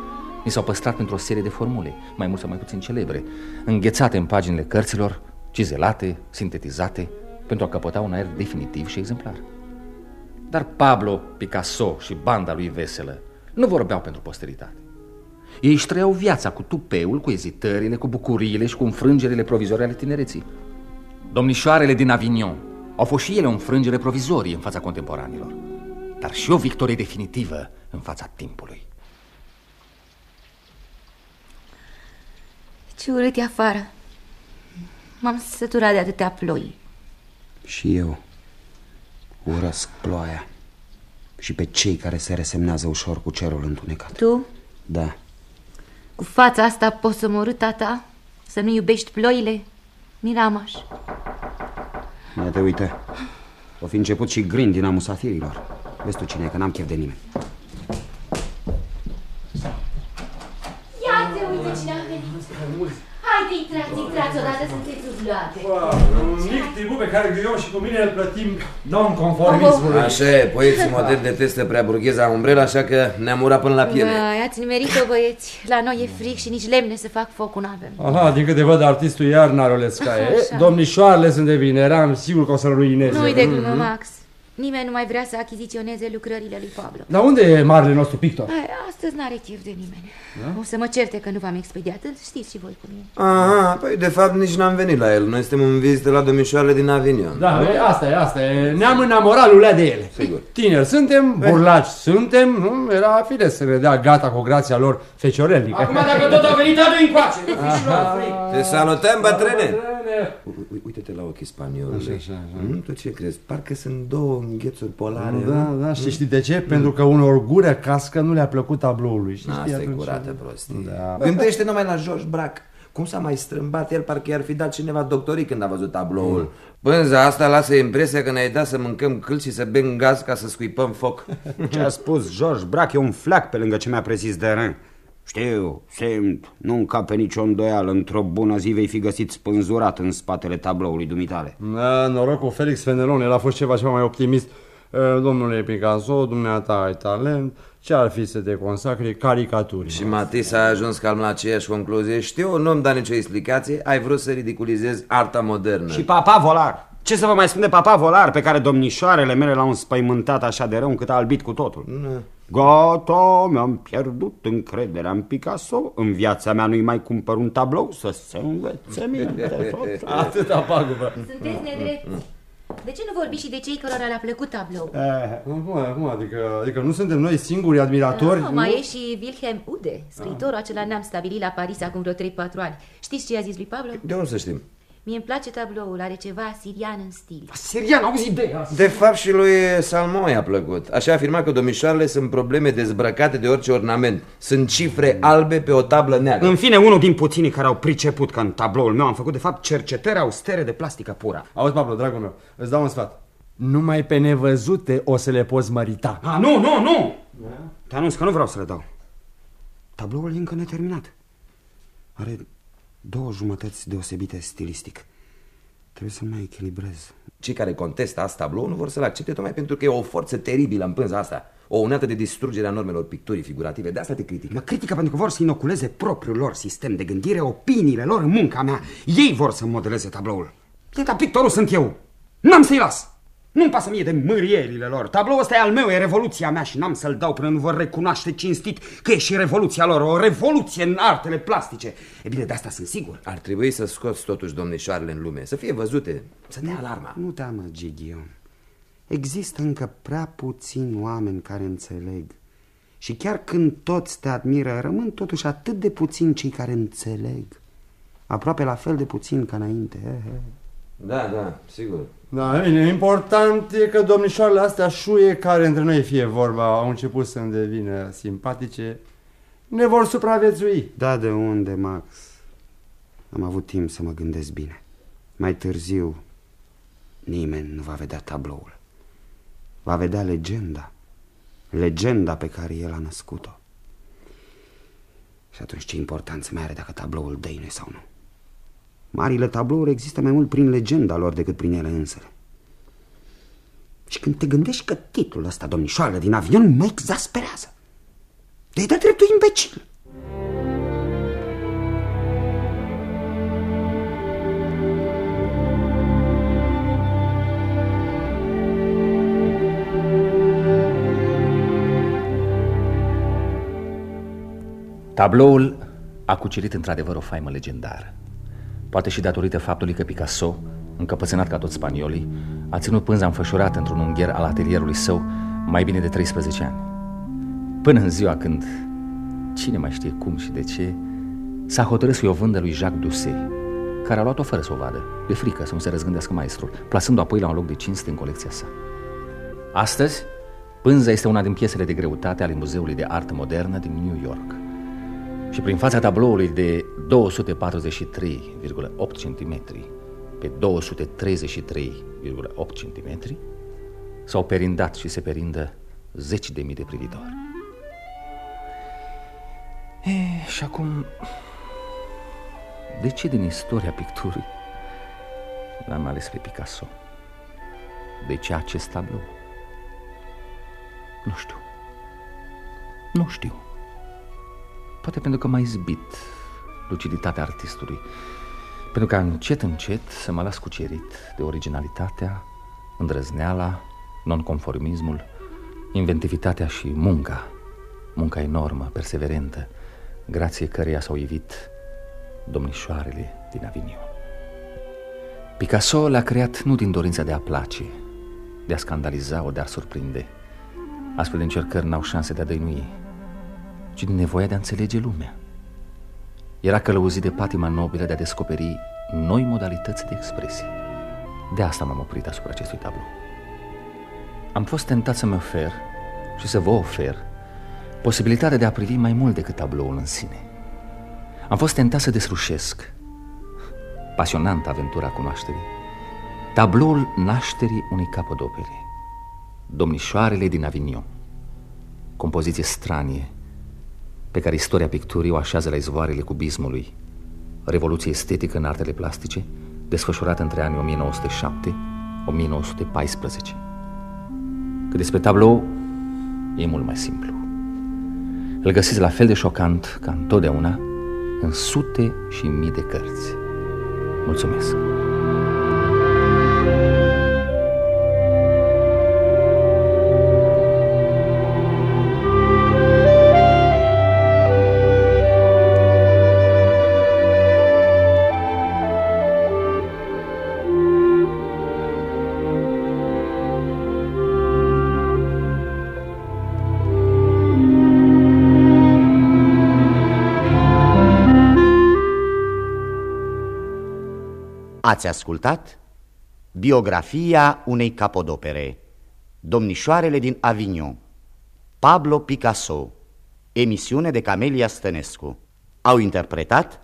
mi s-au păstrat într-o serie de formule, mai mult sau mai puțin celebre, înghețate în paginile cărților, cizelate, sintetizate, pentru a căpăta un aer definitiv și exemplar. Dar Pablo, Picasso și banda lui veselă nu vorbeau pentru posteritate. Ei își trăiau viața cu tupeul, cu ezitările, cu bucuriile și cu înfrângerile provizorii ale tinereții. Domnișoarele din Avignon au fost și ele o înfrângere provizorie în fața contemporanilor, dar și o victorie definitivă în fața timpului. Ce urât e afară. M-am săturat de atâtea ploi. Și eu urăsc ploaia și pe cei care se resemnează ușor cu cerul întunecat. Tu, Da, cu fața asta, poți să mă urât, tata? Să nu iubești ploile? Miramaș. Iată, uite, o fi început și grindina musafirilor. Vezi tu cine e, că n-am chef de nimeni. Ia te uite cine a venit. Haide, intrați, intrați odată, sunteți uzluate. Un mic tribut pe care Guillaume și cu mine îl plătim non-conformismului. Așa e, poeții moderni detestă prea burgheza umbrela, așa că ne-am urat până la piele. Da, ați nimerit-o, băieți. La noi e fric și nici lemne să fac foc nu avem. Aha, din câte văd, artistul iar n-are o lescaie. Așa. Domnișoarele sunt de vină, eram sigur că o să-l ruineze. Nu-i de glumă, Max. Nimeni nu mai vrea să achiziționeze lucrările lui Pablo. Dar unde e marele nostru pictor? Ai, astăzi n-are chef de nimeni. O să mă certe că nu v-am expediat, îl știți și voi cum e. Aha, păi de fapt nici n-am venit la el. Noi suntem în vizită la domnișoarele din Avignon. Da, e, asta e, asta e. Ne-am înamorat lulea de ele. Sigur. Tineri suntem, burlaci suntem, nu? Era firesc să le dea gata cu grația lor feciorelnică. Acum dacă tot au venit, adu încoace. *laughs* Te salutăm, bătrâne! U- Uite-te la ochii spaniolului. Așa, așa, așa. Nu, tu ce crezi? Parcă sunt două înghețuri polare. Da, nu? da, și știi de ce? Pentru că unor gură cască nu le-a plăcut tabloului. Și știi Asta e atunci- curată prostie. Da. Gândește numai la George Brac. Cum s-a mai strâmbat el, parcă i-ar fi dat cineva doctorii când a văzut tabloul. Pânza asta lasă impresia că ne-ai dat să mâncăm câl și să bem gaz ca să scuipăm foc. Ce a spus George Brac e un flac pe lângă ce mi-a prezis de rând. Știu, simt, nu încape nicio îndoială. Într-o bună zi vei fi găsit spânzurat în spatele tabloului dumitale. Da, noroc cu Felix Fenelon, el a fost ceva ceva mai optimist. E, Domnule Picasso, dumneata ai talent, ce ar fi să te consacri caricaturii? Și Matis a ajuns calm la aceeași concluzie. Știu, nu-mi da nicio explicație, ai vrut să ridiculizezi arta modernă. Și papa volar. Ce să vă mai spun de papa volar pe care domnișoarele mele l-au înspăimântat așa de rău încât a albit cu totul? Gata, mi-am pierdut încrederea în Picasso. În viața mea nu-i mai cumpăr un tablou să se învețe minte tot. *laughs* Atâta pagubă. Sunteți nedrepti. De ce nu vorbiți și de cei cărora le-a plăcut tablou? Cum, cum adică, adică nu suntem noi singuri admiratori? Da, mai e și Wilhelm Ude, scriitorul acela ne-am stabilit la Paris acum vreo 3-4 ani. Știți ce i-a zis lui Pablo? De unde să știm? Mie îmi place tabloul, are ceva sirian în stil. Sirian, auzi ideea De fapt și lui Salmo i-a plăcut. Așa afirma că domnișoarele sunt probleme dezbrăcate de orice ornament. Sunt cifre albe pe o tablă neagră. În fine, unul din puținii care au priceput că în tabloul meu am făcut de fapt cercetări austere de plastică pură. Auzi, Pablo, dragul meu, îți dau un sfat. Numai pe nevăzute o să le poți mărita. A, nu, nu, nu! Te anunț că nu vreau să le dau. tabloul e încă neterminat. Are două jumătăți deosebite stilistic. Trebuie să-l mai echilibrez. Cei care contestă asta tablou nu vor să-l accepte tocmai pentru că e o forță teribilă în pânza asta. O unealtă de distrugere a normelor picturii figurative. De asta te critică. Mă critică pentru că vor să inoculeze propriul lor sistem de gândire, opiniile lor în munca mea. Ei vor să modeleze tabloul. Dar pictorul sunt eu. N-am să-i las. Nu-mi pasă mie de mărierile lor. Tabloul ăsta e al meu, e revoluția mea și n-am să-l dau până nu vor recunoaște cinstit că e și revoluția lor, o revoluție în artele plastice. E bine, de asta sunt sigur. Ar trebui să scoți totuși domnișoarele în lume, să fie văzute, să dea alarma. Nu te amăgi, Ghion. Există încă prea puțini oameni care înțeleg. Și chiar când toți te admiră, rămân totuși atât de puțini cei care înțeleg. Aproape la fel de puțin ca înainte. Da, da, sigur. Da, bine, important e că domnișoarele astea șuie care între noi fie vorba au început să-mi devină simpatice, ne vor supraviețui. Da, de unde, Max? Am avut timp să mă gândesc bine. Mai târziu, nimeni nu va vedea tabloul. Va vedea legenda. Legenda pe care el a născut-o. Și atunci ce importanță mai are dacă tabloul dăine sau nu? Marile tablouri există mai mult prin legenda lor decât prin ele însele. Și când te gândești că titlul ăsta, domnișoară din avion, mă exasperează. De-i de dreptul imbecil. Tabloul a cucerit într-adevăr o faimă legendară. Poate și datorită faptului că Picasso, încăpățânat ca toți spaniolii, a ținut pânza înfășurată într-un ungher al atelierului său mai bine de 13 ani. Până în ziua când, cine mai știe cum și de ce, s-a hotărât să-i o vândă lui Jacques Doucet, care a luat-o fără să o vadă, de frică să nu se răzgândească maestrul, plasând-o apoi la un loc de cinste în colecția sa. Astăzi, pânza este una din piesele de greutate ale Muzeului de Artă Modernă din New York – și prin fața tabloului de 243,8 cm pe 233,8 cm s-au perindat și se perindă zeci de mii de privitori. E, și acum, de ce din istoria picturii l-am ales pe Picasso? De ce acest tablou? Nu știu. Nu știu. Poate pentru că m-a izbit luciditatea artistului. Pentru că încet, încet să mă las cucerit de originalitatea, îndrăzneala, nonconformismul, inventivitatea și munca. Munca enormă, perseverentă, grație căreia s-au ivit domnișoarele din Avignon. Picasso l-a creat nu din dorința de a place, de a scandaliza, o de a surprinde. Astfel de încercări n-au șanse de a dăinui ci din nevoia de a înțelege lumea. Era călăuzit de patima nobilă de a descoperi noi modalități de expresie. De asta m-am oprit asupra acestui tablou. Am fost tentat să-mi ofer și să vă ofer posibilitatea de a privi mai mult decât tabloul în sine. Am fost tentat să desrușesc pasionantă aventura cunoașterii, tabloul nașterii unei capodopere, Domnișoarele din Avignon, compoziție stranie, pe care istoria picturii o așează la izvoarele cubismului, revoluție estetică în artele plastice, desfășurată între anii 1907-1914. Că despre tablou e mult mai simplu. Îl găsiți la fel de șocant ca întotdeauna în sute și mii de cărți. Mulțumesc! Ați ascultat biografia unei capodopere, Domnișoarele din Avignon, Pablo Picasso, emisiune de Camelia Stănescu. Au interpretat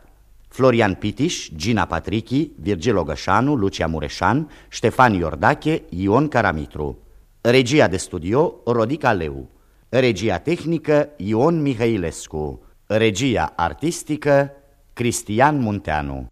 Florian Pitiș, Gina Patrichi, Virgil Ogășanu, Lucia Mureșan, Ștefan Iordache, Ion Caramitru. Regia de studio, Rodica Leu. Regia tehnică, Ion Mihailescu. Regia artistică Cristian Munteanu